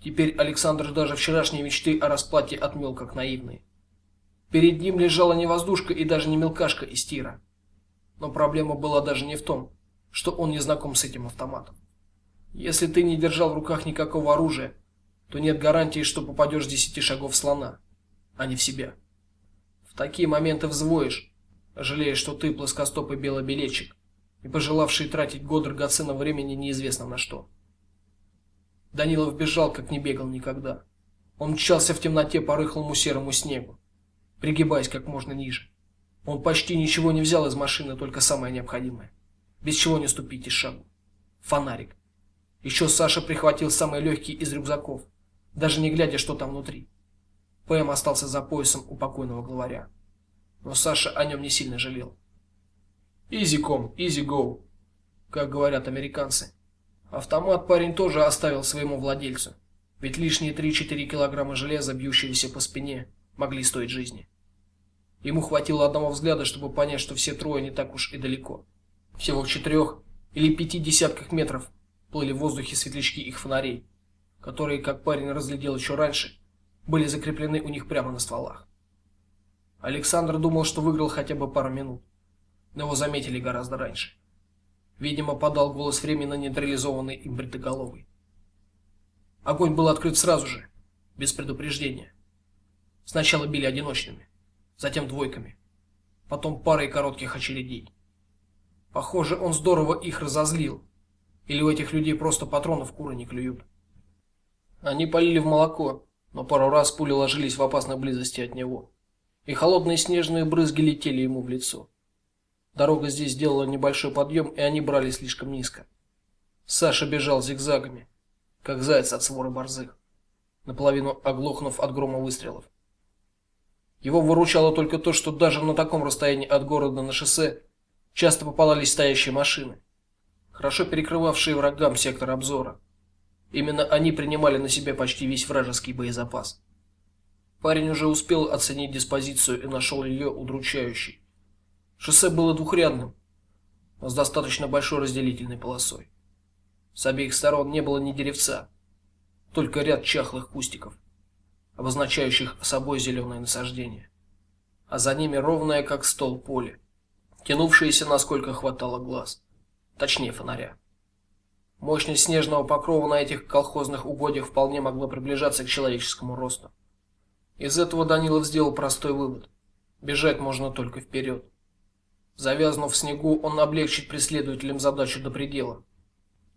A: теперь Александр даже вчерашние мечты о расплате отмел как наивные. Перед ним лежала не воздушка и даже не мелкашка из тира. Но проблема была даже не в том, что он не знаком с этим автоматом. Если ты не держал в руках никакого оружия, то нет гарантии, что попадешь с десяти шагов слона, а не в себя. В такие моменты взвоишь, жалея, что ты плоскостопый белобилетчик, и пожелавший тратить год драгоценного времени неизвестно на что. Данилов бежал, как не бегал никогда. Он мчался в темноте по рыхлому серому снегу, пригибаясь как можно ниже. Он почти ничего не взял из машины, только самое необходимое, без чего не ступить и шагу. Фонарик. Еще Саша прихватил самый легкий из рюкзаков, даже не глядя, что там внутри. ПМ остался за поясом у покойного главаря. Но Саша о нем не сильно жалел. Easy come, easy go, как говорят американцы. Автомат парень тоже оставил своему владельцу, ведь лишние 3-4 килограмма железа, бьющегося по спине, могли стоить жизни. Ему хватило одного взгляда, чтобы понять, что все трое не так уж и далеко. Всего в четырех или пяти десятках метров плыли в воздухе светлячки их фонарей, которые, как парень разглядел еще раньше, были закреплены у них прямо на стволах. Александр думал, что выиграл хотя бы пару минут но его заметили гораздо раньше. Видимо, подал голос временно нейтрализованный им бритоголовый. Огонь был открыт сразу же, без предупреждения. Сначала били одиночными, затем двойками, потом парой коротких очередей. Похоже, он здорово их разозлил. Или у этих людей просто патронов куры не клюют. Они полили в молоко, но пару раз пули ложились в опасной близости от него, и холодные снежные брызги летели ему в лицо. Дорога здесь сделала небольшой подъем, и они брали слишком низко. Саша бежал зигзагами, как заяц от своры борзых, наполовину оглохнув от грома выстрелов. Его выручало только то, что даже на таком расстоянии от города на шоссе часто попадались стоящие машины, хорошо перекрывавшие врагам сектор обзора. Именно они принимали на себя почти весь вражеский боезапас. Парень уже успел оценить диспозицию и нашел ее удручающей. Шоссе было двухрядным, с достаточно большой разделительной полосой. С обеих сторон не было ни деревца, только ряд чахлых кустиков, обозначающих собой зеленое насаждение, а за ними ровное, как стол, поле, тянувшееся насколько хватало глаз, точнее фонаря. Мощность снежного покрова на этих колхозных угодьях вполне могла приближаться к человеческому росту. Из этого Данилов сделал простой вывод: бежать можно только вперед. Завязнув в снегу, он облегчит преследователям задачу до предела.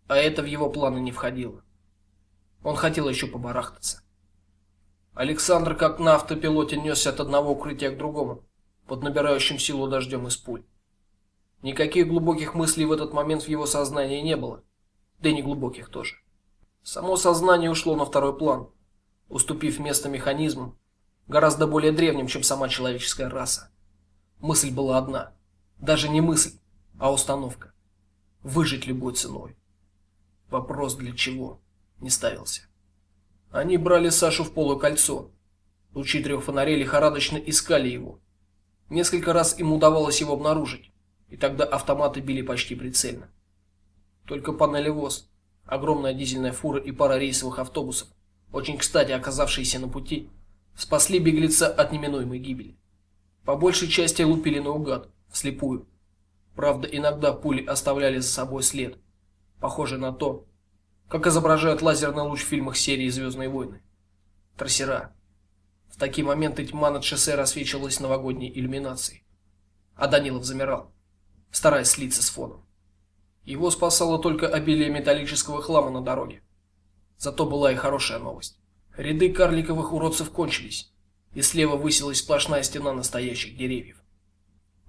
A: А это в его планы не входило. Он хотел еще побарахтаться. Александр, как на автопилоте, несся от одного укрытия к другому, под набирающим силу дождем из пуль. Никаких глубоких мыслей в этот момент в его сознании не было, да и не глубоких тоже. Само сознание ушло на второй план, уступив место механизмам, гораздо более древним, чем сама человеческая раса. Мысль была одна: даже не мысль, а установка. Выжить любой ценой. Вопрос для чего не ставился. Они брали Сашу в полукольцо. Лучи трех фонарей лихорадочно искали его. Несколько раз им удавалось его обнаружить, и тогда автоматы били почти прицельно. Только панели ВОЗ, огромная дизельная фура и пара рейсовых автобусов, очень кстати оказавшиеся на пути, спасли беглеца от неминуемой гибели. По большей части лупили наугад, вслепую. Правда, иногда пули оставляли за собой след, похожий на то, как изображают лазерный луч в фильмах серии Звездные войны. Трассера. В такие моменты тьма над шоссе рассвечивалась новогодней иллюминацией. А Данилов замирал, стараясь слиться с фоном. Его спасало только обилие металлического хлама на дороге. Зато была и хорошая новость. Ряды карликовых уродцев кончились, и слева высилась сплошная стена настоящих деревьев.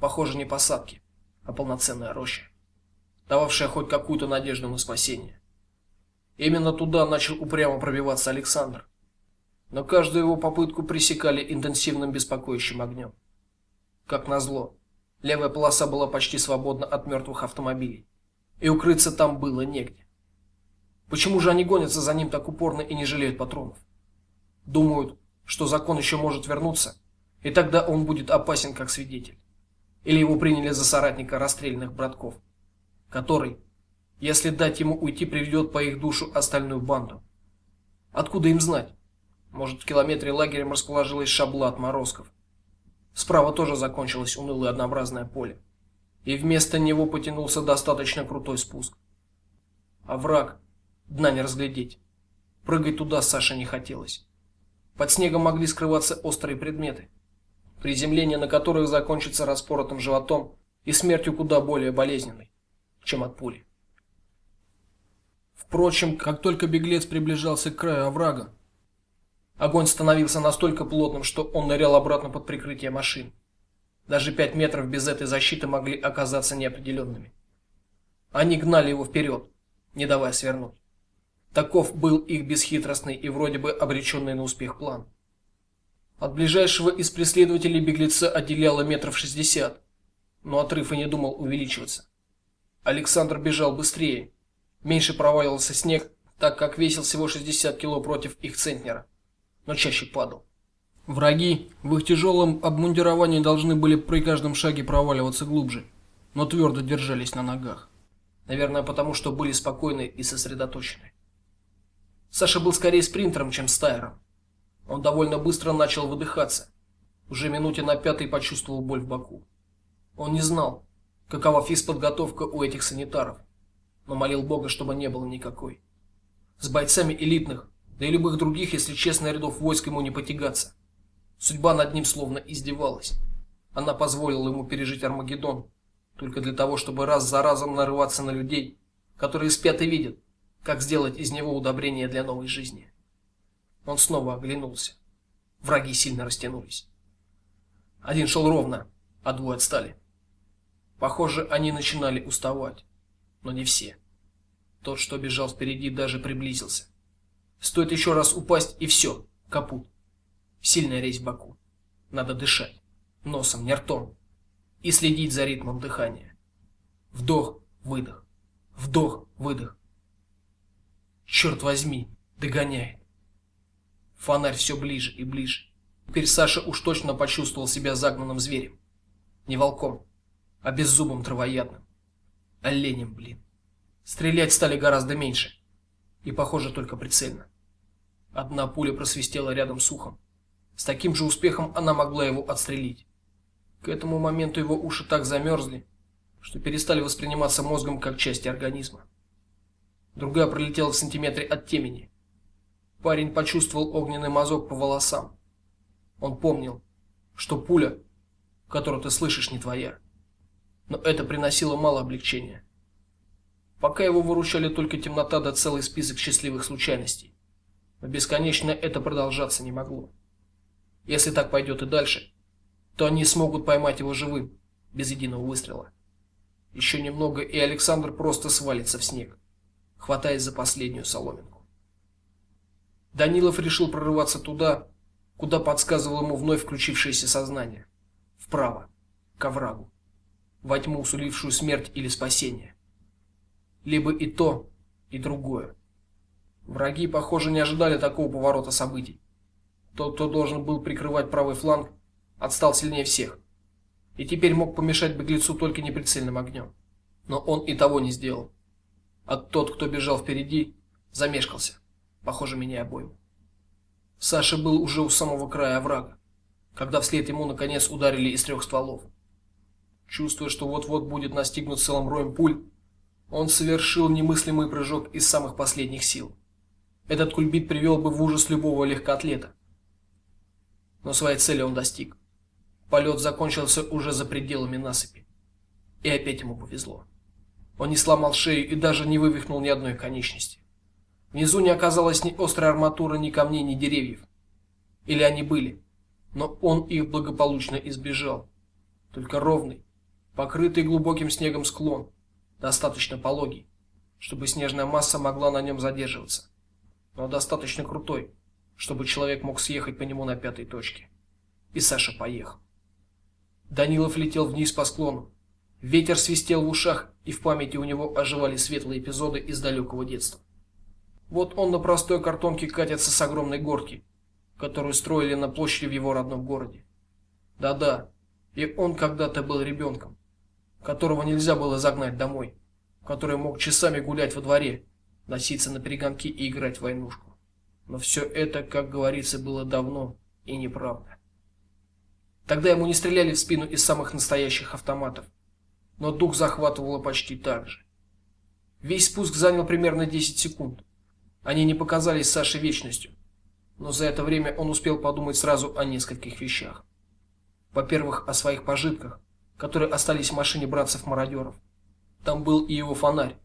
A: Похоже, не посадки, а полноценная роща, дававшая хоть какую-то надежду на спасение. Именно туда начал упрямо пробиваться Александр. Но каждую его попытку пресекали интенсивным беспокоящим огнем. Как назло, левая полоса была почти свободна от мертвых автомобилей, и укрыться там было негде. Почему же они гонятся за ним так упорно и не жалеют патронов? Думают, что закон еще может вернуться, и тогда он будет опасен как свидетель. Или его приняли за соратника расстрелянных братков, который если дать ему уйти, приведет по их душу остальную банду. Откуда им знать? Может, в километре лагерем расположилась шабла отморозков. Справа тоже закончилось унылое однообразное поле, и вместо него потянулся достаточно крутой спуск. А враг дна не разглядеть. Прыгать туда Саше не хотелось. Под снегом могли скрываться острые предметы, приземление на которых закончится распоротым животом и смертью куда более болезненной, чем от пули. Впрочем, как только беглец приближался к краю оврага, огонь становился настолько плотным, что он нырял обратно под прикрытие машин. Даже пять метров без этой защиты могли оказаться неопределенными. Они гнали его вперед, не давая свернуть. Таков был их бесхитростный и вроде бы обреченный на успех план. От ближайшего из преследователей беглеца отделяло метров шестьдесят, но отрыв и не думал увеличиваться. Александр бежал быстрее, Меньше проваливался снег, так как весил всего 60 кило против их центнера, но чаще падал. Враги в их тяжелом обмундировании должны были при каждом шаге проваливаться глубже, но твердо держались на ногах. Наверное, потому что были спокойны и сосредоточены. Саша был скорее спринтером, чем стайером. Он довольно быстро начал выдыхаться. Уже минуте на пятой почувствовал боль в боку. Он не знал, какова физподготовка у этих санитаров но молил Бога, чтобы не было никакой. С бойцами элитных, да и любых других, если честно, рядов войск ему не потягаться. Судьба над ним словно издевалась. Она позволила ему пережить Армагеддон только для того, чтобы раз за разом нарываться на людей, которые спят и видят, как сделать из него удобрение для новой жизни. Он снова оглянулся. Враги сильно растянулись. Один шел ровно, а двое отстали. Похоже, они начинали уставать, но не все. Тот, что бежал впереди, даже приблизился. Стоит еще раз упасть и все, капут. Сильная резь в боку. Надо дышать носом, не ртом, и следить за ритмом дыхания. Вдох, выдох. Вдох, выдох. Черт возьми, догоняет. Фонарь все ближе и ближе. Теперь Саша уж точно почувствовал себя загнанным зверем. Не волком, а беззубым травоядным. Оленем, блин. Стрелять стали гораздо меньше. И, похоже, только прицельно. Одна пуля просвистела рядом с ухом. С таким же успехом она могла его отстрелить. К этому моменту его уши так замерзли, что перестали восприниматься мозгом как части организма. Другая пролетела в сантиметре от темени. Парень почувствовал огненный мазок по волосам. Он помнил, что пуля, которую ты слышишь, не твоя. Но это приносило мало облегчения. Пока его выручали только темнота да целый список счастливых случайностей. Но бесконечно это продолжаться не могло. Если так пойдет и дальше, то они смогут поймать его живым, без единого выстрела. Еще немного, и Александр просто свалится в снег, хватаясь за последнюю соломинку. Данилов решил прорываться туда, куда подсказывало ему вновь включившееся сознание, вправо, к оврагу, во тьму, сулившую смерть или спасение либо и то, и другое. Враги, похоже, не ожидали такого поворота событий. Тот, кто должен был прикрывать правый фланг, отстал сильнее всех. и теперь мог помешать беглецу только неприцельным огнем. Но он и того не сделал. А тот, кто бежал впереди, замешкался, похоже, меня обоим. Саша был уже у самого края оврага, когда вслед ему наконец ударили из трех стволов. Чувствуя, что вот-вот будет настигнут целым роем пуль, он совершил немыслимый прыжок из самых последних сил. Этот кульбит привел бы в ужас любого легкоатлета. Но своей цели он достиг. Полет закончился уже за пределами насыпи. И опять ему повезло. Он не сломал шею и даже не вывихнул ни одной конечности. Внизу не оказалось ни острой арматуры, ни камней, ни деревьев. Или они были, но он их благополучно избежал. Только ровный, покрытый глубоким снегом склон, достаточно пологий, чтобы снежная масса могла на нем задерживаться, но достаточно крутой, чтобы человек мог съехать по нему на пятой точке. И Саша поехал. Данилов летел вниз по склону. Ветер свистел в ушах, и в памяти у него оживали светлые эпизоды из далекого детства. Вот он на простой картонке катится с огромной горки, которую строили на площади в его родном городе. Да-да, и он когда-то был ребенком которого нельзя было загнать домой, который мог часами гулять во дворе, носиться на перегонки и играть в войнушку. Но все это, как говорится, было давно и неправда. Тогда ему не стреляли в спину из самых настоящих автоматов, но дух захватывало почти так же. Весь спуск занял примерно 10 секунд. Они не показались Саше вечностью, но за это время он успел подумать сразу о нескольких вещах. Во-первых, о своих пожитках, которые остались в машине братцев-мародеров. Там был и его фонарь,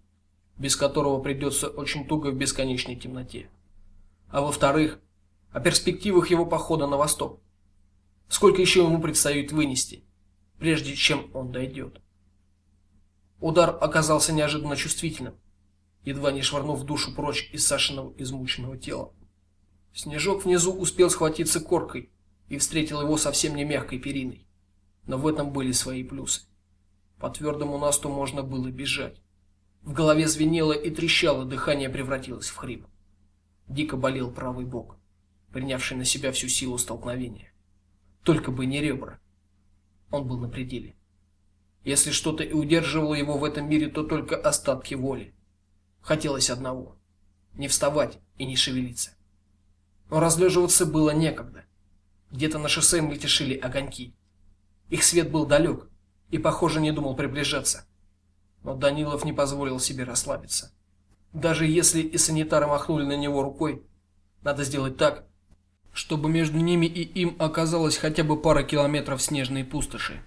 A: без которого придется очень туго в бесконечной темноте. А во-вторых, о перспективах его похода на восток. Сколько еще ему предстоит вынести, прежде чем он дойдет. Удар оказался неожиданно чувствительным, едва не швырнув душу прочь из Сашиного измученного тела. Снежок внизу успел схватиться коркой и встретил его совсем не мягкой периной но в этом были свои плюсы. По твердому насту можно было бежать. В голове звенело и трещало, дыхание превратилось в хрип. Дико болел правый бок, принявший на себя всю силу столкновения. Только бы не ребра. Он был на пределе. Если что-то и удерживало его в этом мире, то только остатки воли. Хотелось одного не вставать и не шевелиться. Но разлеживаться было некогда. Где-то на шоссе мельтешили огоньки. Их свет был далек и, похоже, не думал приближаться. Но Данилов не позволил себе расслабиться. Даже если и санитары махнули на него рукой, надо сделать так, чтобы между ними и им оказалось хотя бы пара километров снежной пустоши.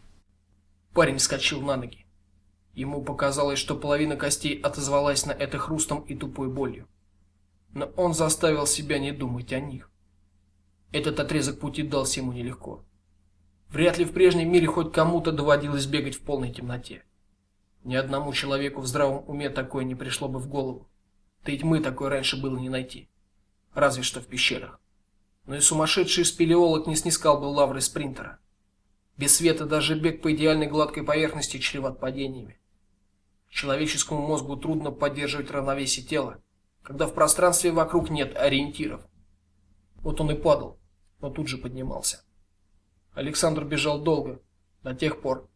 A: Парень вскочил на ноги. Ему показалось, что половина костей отозвалась на это хрустом и тупой болью. Но он заставил себя не думать о них. Этот отрезок пути дался ему нелегко. Вряд ли в прежнем мире хоть кому-то доводилось бегать в полной темноте. Ни одному человеку в здравом уме такое не пришло бы в голову. Да и тьмы такой раньше было не найти. Разве что в пещерах. Но и сумасшедший спелеолог не снискал бы лавры спринтера. Без света даже бег по идеальной гладкой поверхности чреват падениями. Человеческому мозгу трудно поддерживать равновесие тела, когда в пространстве вокруг нет ориентиров. Вот он и падал, но тут же поднимался. Александр бежал долго, до тех пор,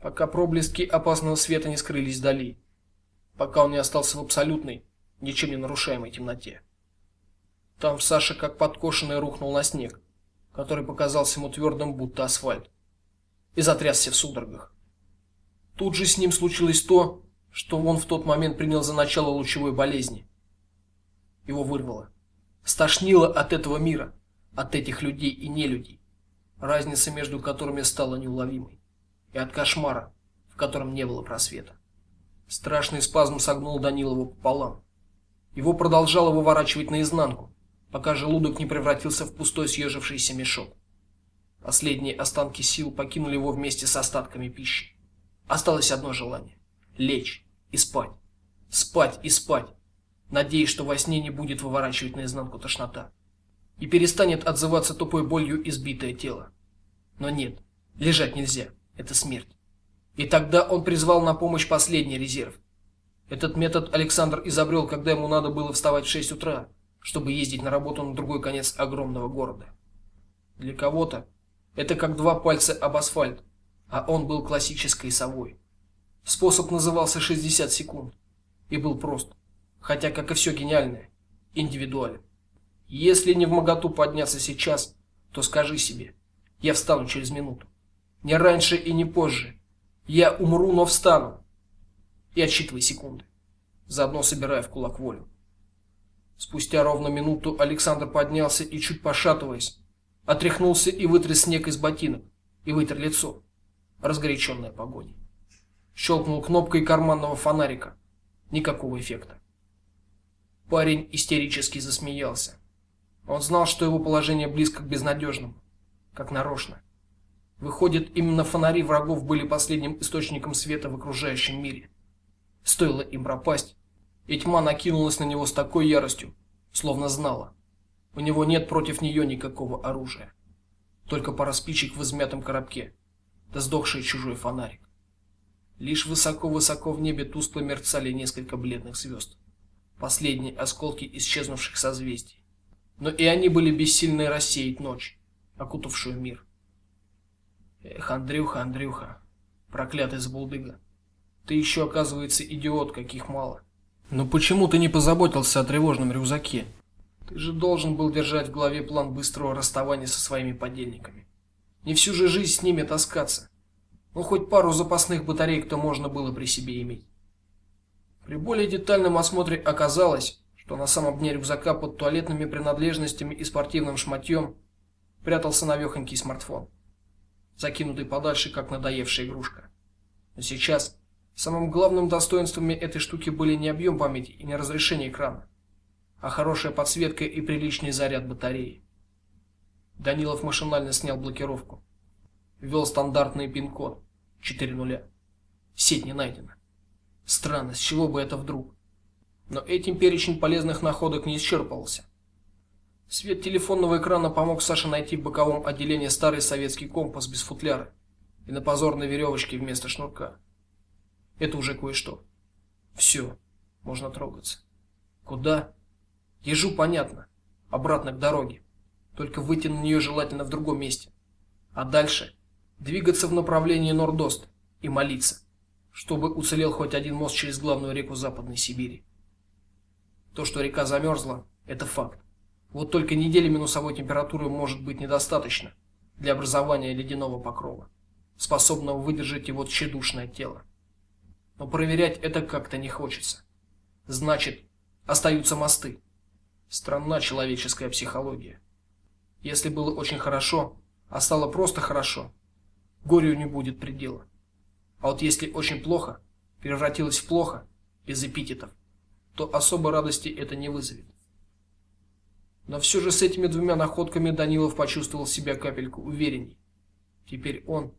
A: пока проблески опасного света не скрылись вдали, пока он не остался в абсолютной, ничем не нарушаемой темноте. Там Саша, как подкошенный, рухнул на снег, который показался ему твердым, будто асфальт, и затрясся в судорогах. Тут же с ним случилось то, что он в тот момент принял за начало лучевой болезни. Его вырвало, стошнило от этого мира, от этих людей и не людей разница между которыми стала неуловимой, и от кошмара, в котором не было просвета. Страшный спазм согнул Данилова пополам. Его продолжало выворачивать наизнанку, пока желудок не превратился в пустой съежившийся мешок. Последние останки сил покинули его вместе с остатками пищи. Осталось одно желание лечь и спать. Спать и спать, надеясь, что во сне не будет выворачивать наизнанку тошнота и перестанет отзываться тупой болью избитое тело. Но нет, лежать нельзя. Это смерть. И тогда он призвал на помощь последний резерв. Этот метод Александр изобрел, когда ему надо было вставать в 6 утра, чтобы ездить на работу на другой конец огромного города. Для кого-то это как два пальца об асфальт, А он был классической совой. Способ назывался 60 секунд и был прост, хотя, как и все гениальное, индивидуален. Если не в моготу подняться сейчас, то скажи себе: я встану через минуту. Не раньше и не позже. Я умру, но встану. И отсчитывай секунды, заодно собирая в кулак волю. Спустя ровно минуту Александр поднялся и чуть пошатываясь, отряхнулся и вытряс снег из ботинок и вытер лицо, разгоряченное погоней. Щелкнул кнопкой карманного фонарика. Никакого эффекта. Парень истерически засмеялся. Он знал, что его положение близко к безнадежному, как нарочно. Выходит, именно фонари врагов были последним источником света в окружающем мире. Стоило им пропасть, и тьма накинулась на него с такой яростью, словно знала. У него нет против нее никакого оружия. Только пара спичек в измятом коробке, да сдохший чужой фонарик. Лишь высоко-высоко в небе тускло мерцали несколько бледных звезд, последние осколки исчезнувших созвездий. Но и они были бессильны рассеять ночь, окутавшую мир. Эх, Андрюха, Андрюха, проклятый забулдыга. Ты еще, оказывается, идиот, каких мало. Но почему ты не позаботился о тревожном рюкзаке? Ты же должен был держать в голове план быстрого расставания со своими подельниками. Не всю же жизнь с ними таскаться. Ну хоть пару запасных батареек-то можно было при себе иметь. При более детальном осмотре оказалось, что на самом дне рюкзака под туалетными принадлежностями и спортивным шматьем прятался навехонький смартфон, закинутый подальше, как надоевшая игрушка. Но сейчас самым главным достоинствами этой штуки были не объем памяти и не разрешение экрана, а хорошая подсветка и приличный заряд батареи. Данилов машинально снял блокировку, ввел стандартный пин-код 4 нуля. Сеть не найдена. Странно, с чего бы это вдруг? Но этим перечень полезных находок не исчерпывался. Свет телефонного экрана помог Саше найти в боковом отделении старый советский компас без футляра и на позорной веревочке вместо шнурка. Это уже кое-что. Все, можно трогаться. Куда? Ежу понятно. Обратно к дороге. Только выйти на нее желательно в другом месте. А дальше двигаться в направлении Нордост и молиться, чтобы уцелел хоть один мост через главную реку Западной Сибири. То, что река замерзла, это факт. Вот только недели минусовой температуры может быть недостаточно для образования ледяного покрова, способного выдержать его тщедушное тело. Но проверять это как-то не хочется. Значит, остаются мосты. Странна человеческая психология. Если было очень хорошо, а стало просто хорошо, горю не будет предела. А вот если очень плохо, превратилось в плохо, без эпитетов, то особой радости это не вызовет. Но все же с этими двумя находками Данилов почувствовал себя капельку уверенней. Теперь он,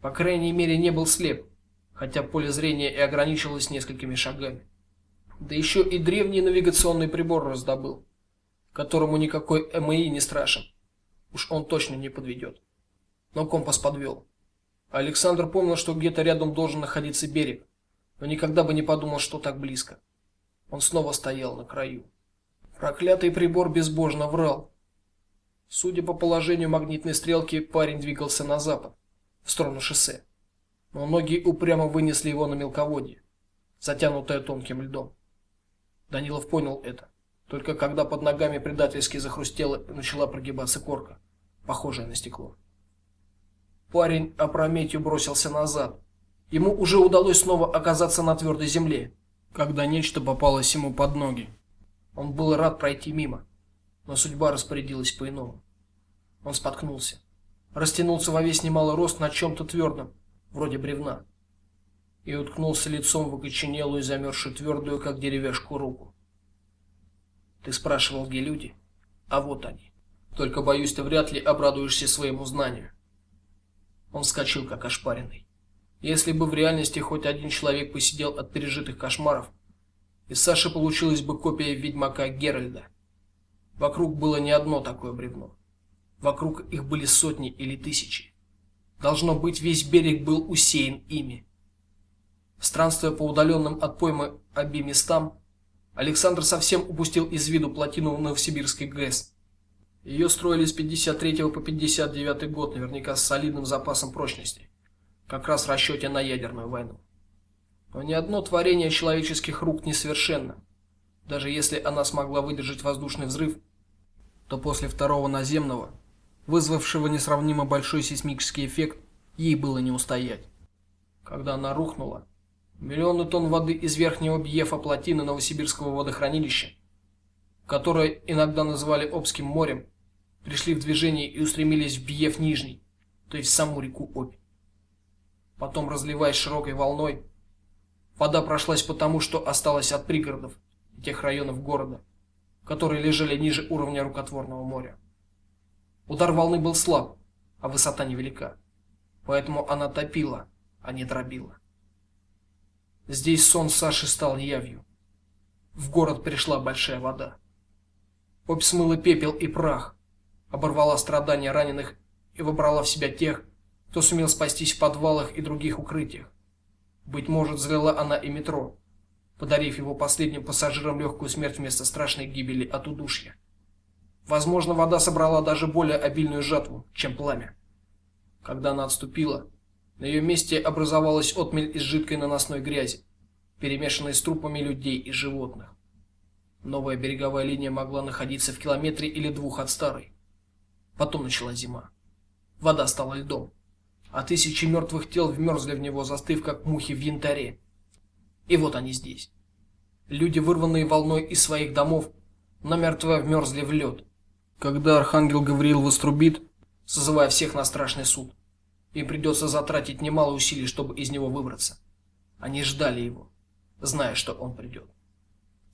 A: по крайней мере, не был слеп, хотя поле зрения и ограничивалось несколькими шагами. Да еще и древний навигационный прибор раздобыл, которому никакой МИ не страшен. Уж он точно не подведет. Но компас подвел. Александр помнил, что где-то рядом должен находиться берег, но никогда бы не подумал, что так близко. Он снова стоял на краю. Проклятый прибор безбожно врал. Судя по положению магнитной стрелки, парень двигался на запад, в сторону шоссе. Но ноги упрямо вынесли его на мелководье, затянутое тонким льдом. Данилов понял это, только когда под ногами предательски захрустело и начала прогибаться корка, похожая на стекло. Парень опрометью бросился назад. Ему уже удалось снова оказаться на твердой земле когда нечто попалось ему под ноги. Он был рад пройти мимо, но судьба распорядилась по-иному. Он споткнулся, растянулся во весь немалый рост на чем то твердом, вроде бревна, и уткнулся лицом в окоченелую, замерзшую твердую, как деревяшку, руку. Ты спрашивал, где люди? А вот они. Только боюсь, ты вряд ли обрадуешься своему знанию. Он вскочил как ошпаренный. Если бы в реальности хоть один человек посидел от пережитых кошмаров, из Саши получилась бы копия ведьмака Геральда. Вокруг было не одно такое бревно. Вокруг их были сотни или тысячи. Должно быть, весь берег был усеян ими. Странствуя по удаленным от поймы обеим местам, Александр совсем упустил из виду плотину Новосибирской ГЭС. Ее строили с 53 по 59 год, наверняка с солидным запасом прочности как раз в расчете на ядерную войну. Но ни одно творение человеческих рук не совершенно. Даже если она смогла выдержать воздушный взрыв, то после второго наземного, вызвавшего несравнимо большой сейсмический эффект, ей было не устоять. Когда она рухнула, миллионы тонн воды из верхнего бьефа плотины Новосибирского водохранилища, которое иногда называли Обским морем, пришли в движение и устремились в бьеф нижний, то есть в саму реку Обь. Потом, разливаясь широкой волной, вода прошлась по тому, что осталось от пригородов и тех районов города, которые лежали ниже уровня рукотворного моря. Удар волны был слаб, а высота невелика, поэтому она топила, а не дробила. Здесь сон Саши стал явью. В город пришла большая вода. Обь смыла пепел и прах, оборвала страдания раненых и вобрала в себя тех, кто сумел спастись в подвалах и других укрытиях. Быть может, залила она и метро, подарив его последним пассажирам легкую смерть вместо страшной гибели от удушья. Возможно, вода собрала даже более обильную жатву, чем пламя. Когда она отступила, на ее месте образовалась отмель из жидкой наносной грязи, перемешанной с трупами людей и животных. Новая береговая линия могла находиться в километре или двух от старой. Потом начала зима. Вода стала льдом а тысячи мертвых тел вмерзли в него, застыв как мухи в янтаре. И вот они здесь. Люди, вырванные волной из своих домов, намертво вмерзли в лед. Когда архангел Гавриил вострубит, созывая всех на страшный суд, им придется затратить немало усилий, чтобы из него выбраться. Они ждали его, зная, что он придет.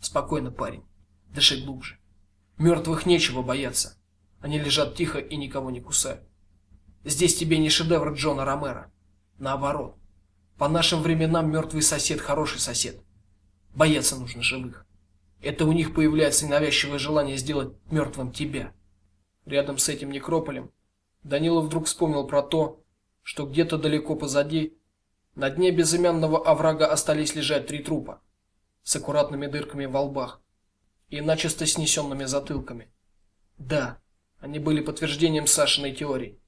A: Спокойно, парень. Дыши глубже. Мертвых нечего бояться. Они лежат тихо и никого не кусают. Здесь тебе не шедевр Джона Ромеро. Наоборот. По нашим временам мертвый сосед хороший сосед. Бояться нужно живых. Это у них появляется навязчивое желание сделать мертвым тебя. Рядом с этим некрополем Данилов вдруг вспомнил про то, что где-то далеко позади, на дне безымянного оврага остались лежать три трупа с аккуратными дырками в лбах и начисто снесенными затылками. Да, они были подтверждением Сашиной теории.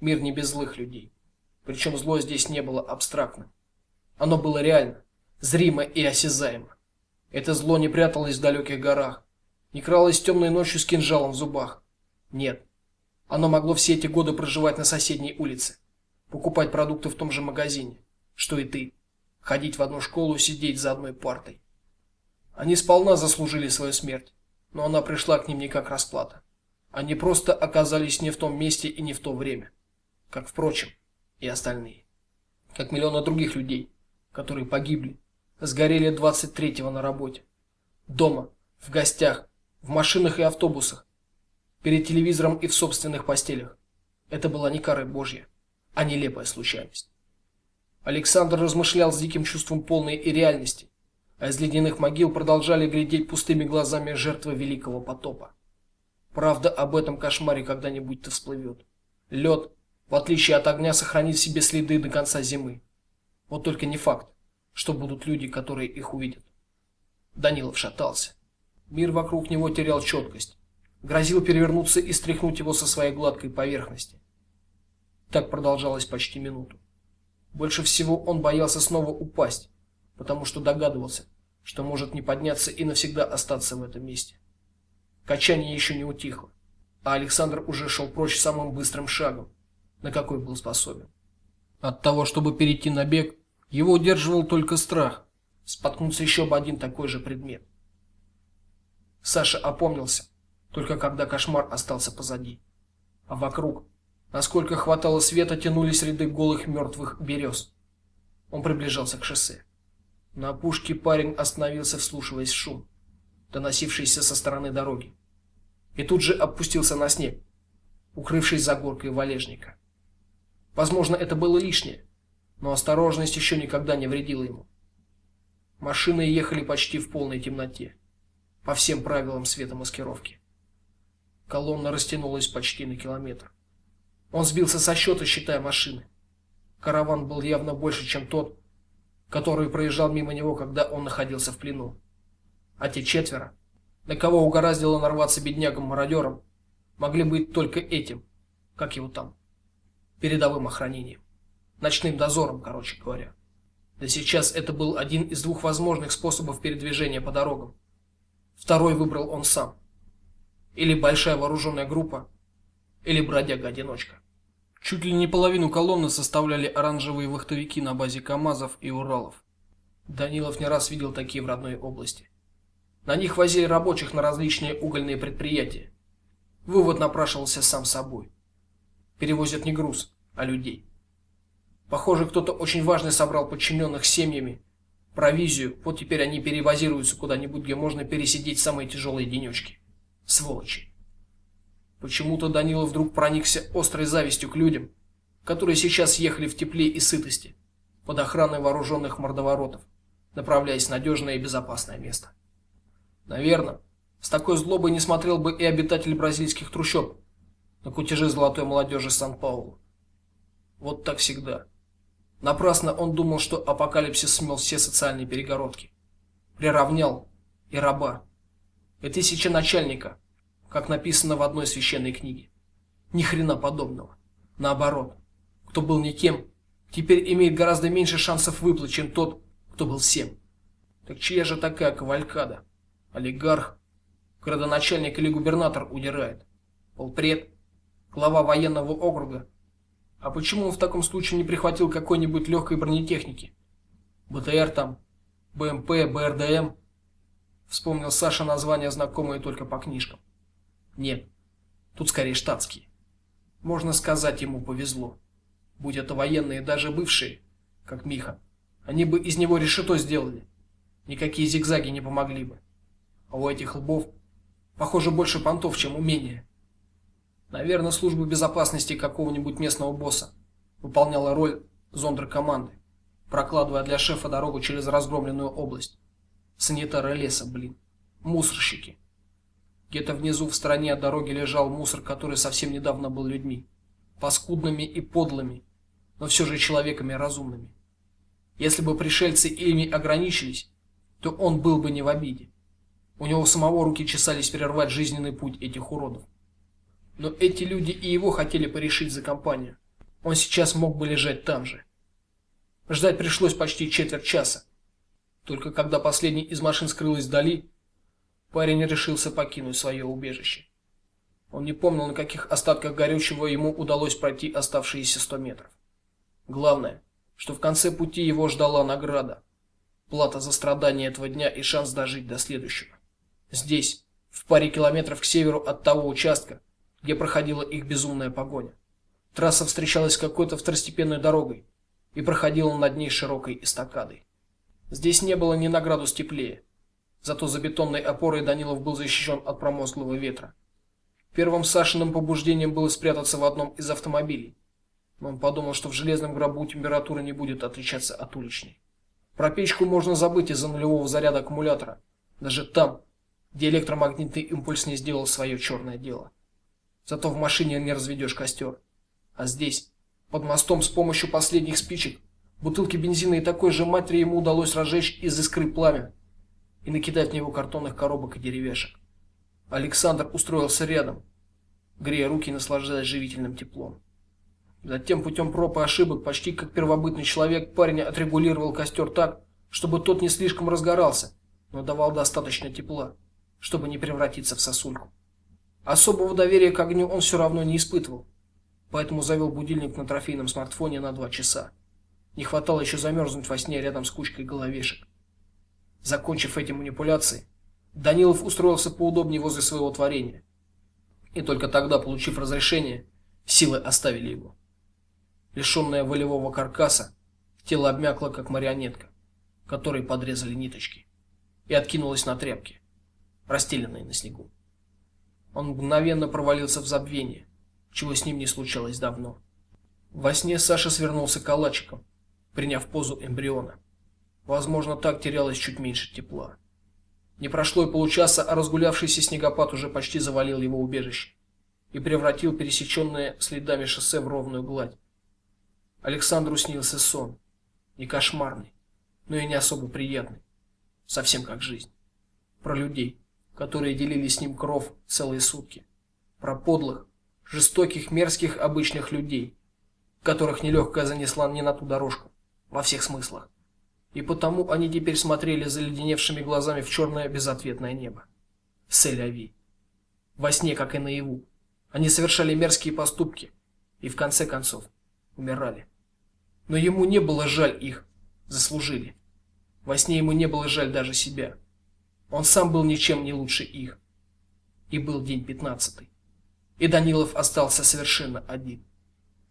A: Мир не без злых людей. Причем зло здесь не было абстрактным. Оно было реально, зримо и осязаемо. Это зло не пряталось в далеких горах, не кралось темной ночью с кинжалом в зубах. Нет. Оно могло все эти годы проживать на соседней улице, покупать продукты в том же магазине, что и ты, ходить в одну школу, сидеть за одной партой. Они сполна заслужили свою смерть, но она пришла к ним не как расплата. Они просто оказались не в том месте и не в то время как впрочем и остальные, как миллионы других людей, которые погибли, сгорели 23-го на работе, дома, в гостях, в машинах и автобусах, перед телевизором и в собственных постелях. Это была не кара Божья, а нелепая случайность. Александр размышлял с диким чувством полной и реальности, а из ледяных могил продолжали глядеть пустыми глазами жертвы великого потопа. Правда об этом кошмаре когда-нибудь-то всплывет. Лед, в отличие от огня, сохранит в себе следы до конца зимы. Вот только не факт, что будут люди, которые их увидят. Данилов шатался. Мир вокруг него терял четкость, грозил перевернуться и стряхнуть его со своей гладкой поверхности. Так продолжалось почти минуту. Больше всего он боялся снова упасть, потому что догадывался, что может не подняться и навсегда остаться в этом месте. Качание еще не утихло, а Александр уже шел прочь самым быстрым шагом, на какой был способен. От того, чтобы перейти на бег, его удерживал только страх споткнуться еще об один такой же предмет. Саша опомнился только когда кошмар остался позади, а вокруг, насколько хватало света, тянулись ряды голых мертвых берез. Он приближался к шоссе. На опушке парень остановился, вслушиваясь в шум, доносившийся со стороны дороги, и тут же опустился на снег, укрывшись за горкой валежника. Возможно, это было лишнее, но осторожность еще никогда не вредила ему. Машины ехали почти в полной темноте, по всем правилам светомаскировки. Колонна растянулась почти на километр. Он сбился со счета, считая машины. Караван был явно больше, чем тот, который проезжал мимо него, когда он находился в плену. А те четверо, на кого угораздило нарваться беднягам-мародерам, могли быть только этим, как его там, передовым охранением. ночным дозором, короче говоря. Да сейчас это был один из двух возможных способов передвижения по дорогам. Второй выбрал он сам. Или большая вооруженная группа, или бродяга-одиночка. Чуть ли не половину колонны составляли оранжевые вахтовики на базе КАМАЗов и Уралов. Данилов не раз видел такие в родной области. На них возили рабочих на различные угольные предприятия. Вывод напрашивался сам собой. Перевозят не груз, а людей. Похоже, кто-то очень важный собрал подчиненных семьями, провизию. Вот теперь они перевозируются куда-нибудь, где можно пересидеть самые тяжелые денечки. Сволочи. Почему-то Данилов вдруг проникся острой завистью к людям, которые сейчас ехали в тепле и сытости под охраной вооруженных мордоворотов, направляясь в надежное и безопасное место. Наверное, с такой злобой не смотрел бы и обитатель бразильских трущоб на кутежи золотой молодежи Сан-Паулу. Вот так всегда. Напрасно он думал, что апокалипсис смел все социальные перегородки, приравнял и раба, и тысячи начальника, как написано в одной священной книге. Ни хрена подобного. Наоборот, кто был никем, теперь имеет гораздо меньше шансов выплыть, чем тот, кто был всем. Так чья же такая кавалькада? Олигарх, градоначальник или губернатор удирает? Полпред, глава военного округа а почему он в таком случае не прихватил какой-нибудь легкой бронетехники? БТР там, БМП, БРДМ. Вспомнил Саша названия, знакомые только по книжкам. Нет. Тут скорее штатские. Можно сказать, ему повезло. Будь это военные, даже бывшие, как Миха, они бы из него решето сделали. Никакие зигзаги не помогли бы. А у этих лбов, похоже, больше понтов, чем умения. Наверное, служба безопасности какого-нибудь местного босса выполняла роль зондеркоманды, прокладывая для шефа дорогу через разгромленную область. Санитары леса, блин. Мусорщики. Где-то внизу в стороне от дороги лежал мусор, который совсем недавно был людьми, паскудными и подлыми, но все же человеками разумными. Если бы пришельцы ими ограничились, то он был бы не в обиде. У него самого руки чесались прервать жизненный путь этих уродов. Но эти люди и его хотели порешить за компанию. Он сейчас мог бы лежать там же. Ждать пришлось почти четверть часа. Только когда последний из машин скрылась вдали, парень решился покинуть свое убежище. Он не помнил, на каких остатках горючего ему удалось пройти оставшиеся сто метров. Главное, что в конце пути его ждала награда, плата за страдания этого дня и шанс дожить до следующего. Здесь, в паре километров к северу от того участка, где проходила их безумная погоня. Трасса встречалась какой-то второстепенной дорогой и проходила над ней широкой эстакадой. Здесь не было ни на градус теплее. Зато за бетонной опорой Данилов был защищен от промозглого ветра. Первым Сашиным побуждением было спрятаться в одном из автомобилей. Но он подумал, что в железном гробу температура не будет отличаться от уличной. Про печку можно забыть из-за нулевого заряда аккумулятора, даже там, где электромагнитный импульс не сделал свое черное дело. Зато в машине не разведешь костер. А здесь, под мостом с помощью последних спичек, бутылки бензина и такой же матери ему удалось разжечь из искры пламя и накидать в него картонных коробок и деревяшек. Александр устроился рядом, грея руки и наслаждаясь живительным теплом. Затем путем проб и ошибок, почти как первобытный человек, парень отрегулировал костер так, чтобы тот не слишком разгорался, но давал достаточно тепла, чтобы не превратиться в сосульку. Особого доверия к огню он все равно не испытывал, поэтому завел будильник на трофейном смартфоне на два часа. Не хватало еще замерзнуть во сне рядом с кучкой головешек. Закончив эти манипуляции, Данилов устроился поудобнее возле своего творения. И только тогда, получив разрешение, силы оставили его. Лишенное волевого каркаса, тело обмякло как марионетка, которой подрезали ниточки, и откинулось на тряпки, расстеленные на снегу. Он мгновенно провалился в забвение, чего с ним не случалось давно. Во сне Саша свернулся калачиком, приняв позу эмбриона. Возможно, так терялось чуть меньше тепла. Не прошло и получаса, а разгулявшийся снегопад уже почти завалил его убежище и превратил пересеченное следами шоссе в ровную гладь. Александру снился сон, не кошмарный, но и не особо приятный, совсем как жизнь, про людей, которые делили с ним кров целые сутки, про подлых, жестоких, мерзких обычных людей, которых нелегкая занесла не на ту дорожку, во всех смыслах. И потому они теперь смотрели заледеневшими глазами в черное безответное небо. Селяви. Во сне, как и наяву, они совершали мерзкие поступки и в конце концов умирали. Но ему не было жаль их, заслужили. Во сне ему не было жаль даже себя. Он сам был ничем не лучше их. И был день пятнадцатый. И Данилов остался совершенно один.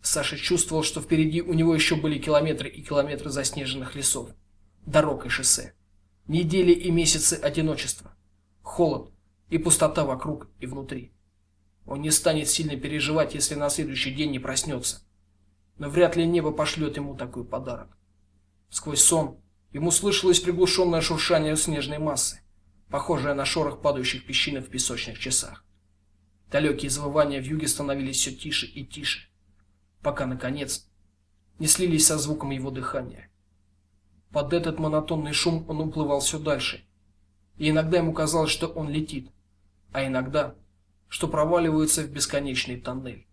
A: Саша чувствовал, что впереди у него еще были километры и километры заснеженных лесов, дорог и шоссе, недели и месяцы одиночества, холод и пустота вокруг и внутри. Он не станет сильно переживать, если на следующий день не проснется. Но вряд ли небо пошлет ему такой подарок. Сквозь сон ему слышалось приглушенное шуршание снежной массы, похожее на шорох падающих песчинок в песочных часах. Далекие завывания в юге становились все тише и тише пока наконец не слились со звуком его дыхания. Под этот монотонный шум он уплывал все дальше. И иногда ему казалось, что он летит, а иногда, что проваливается в бесконечный тоннель.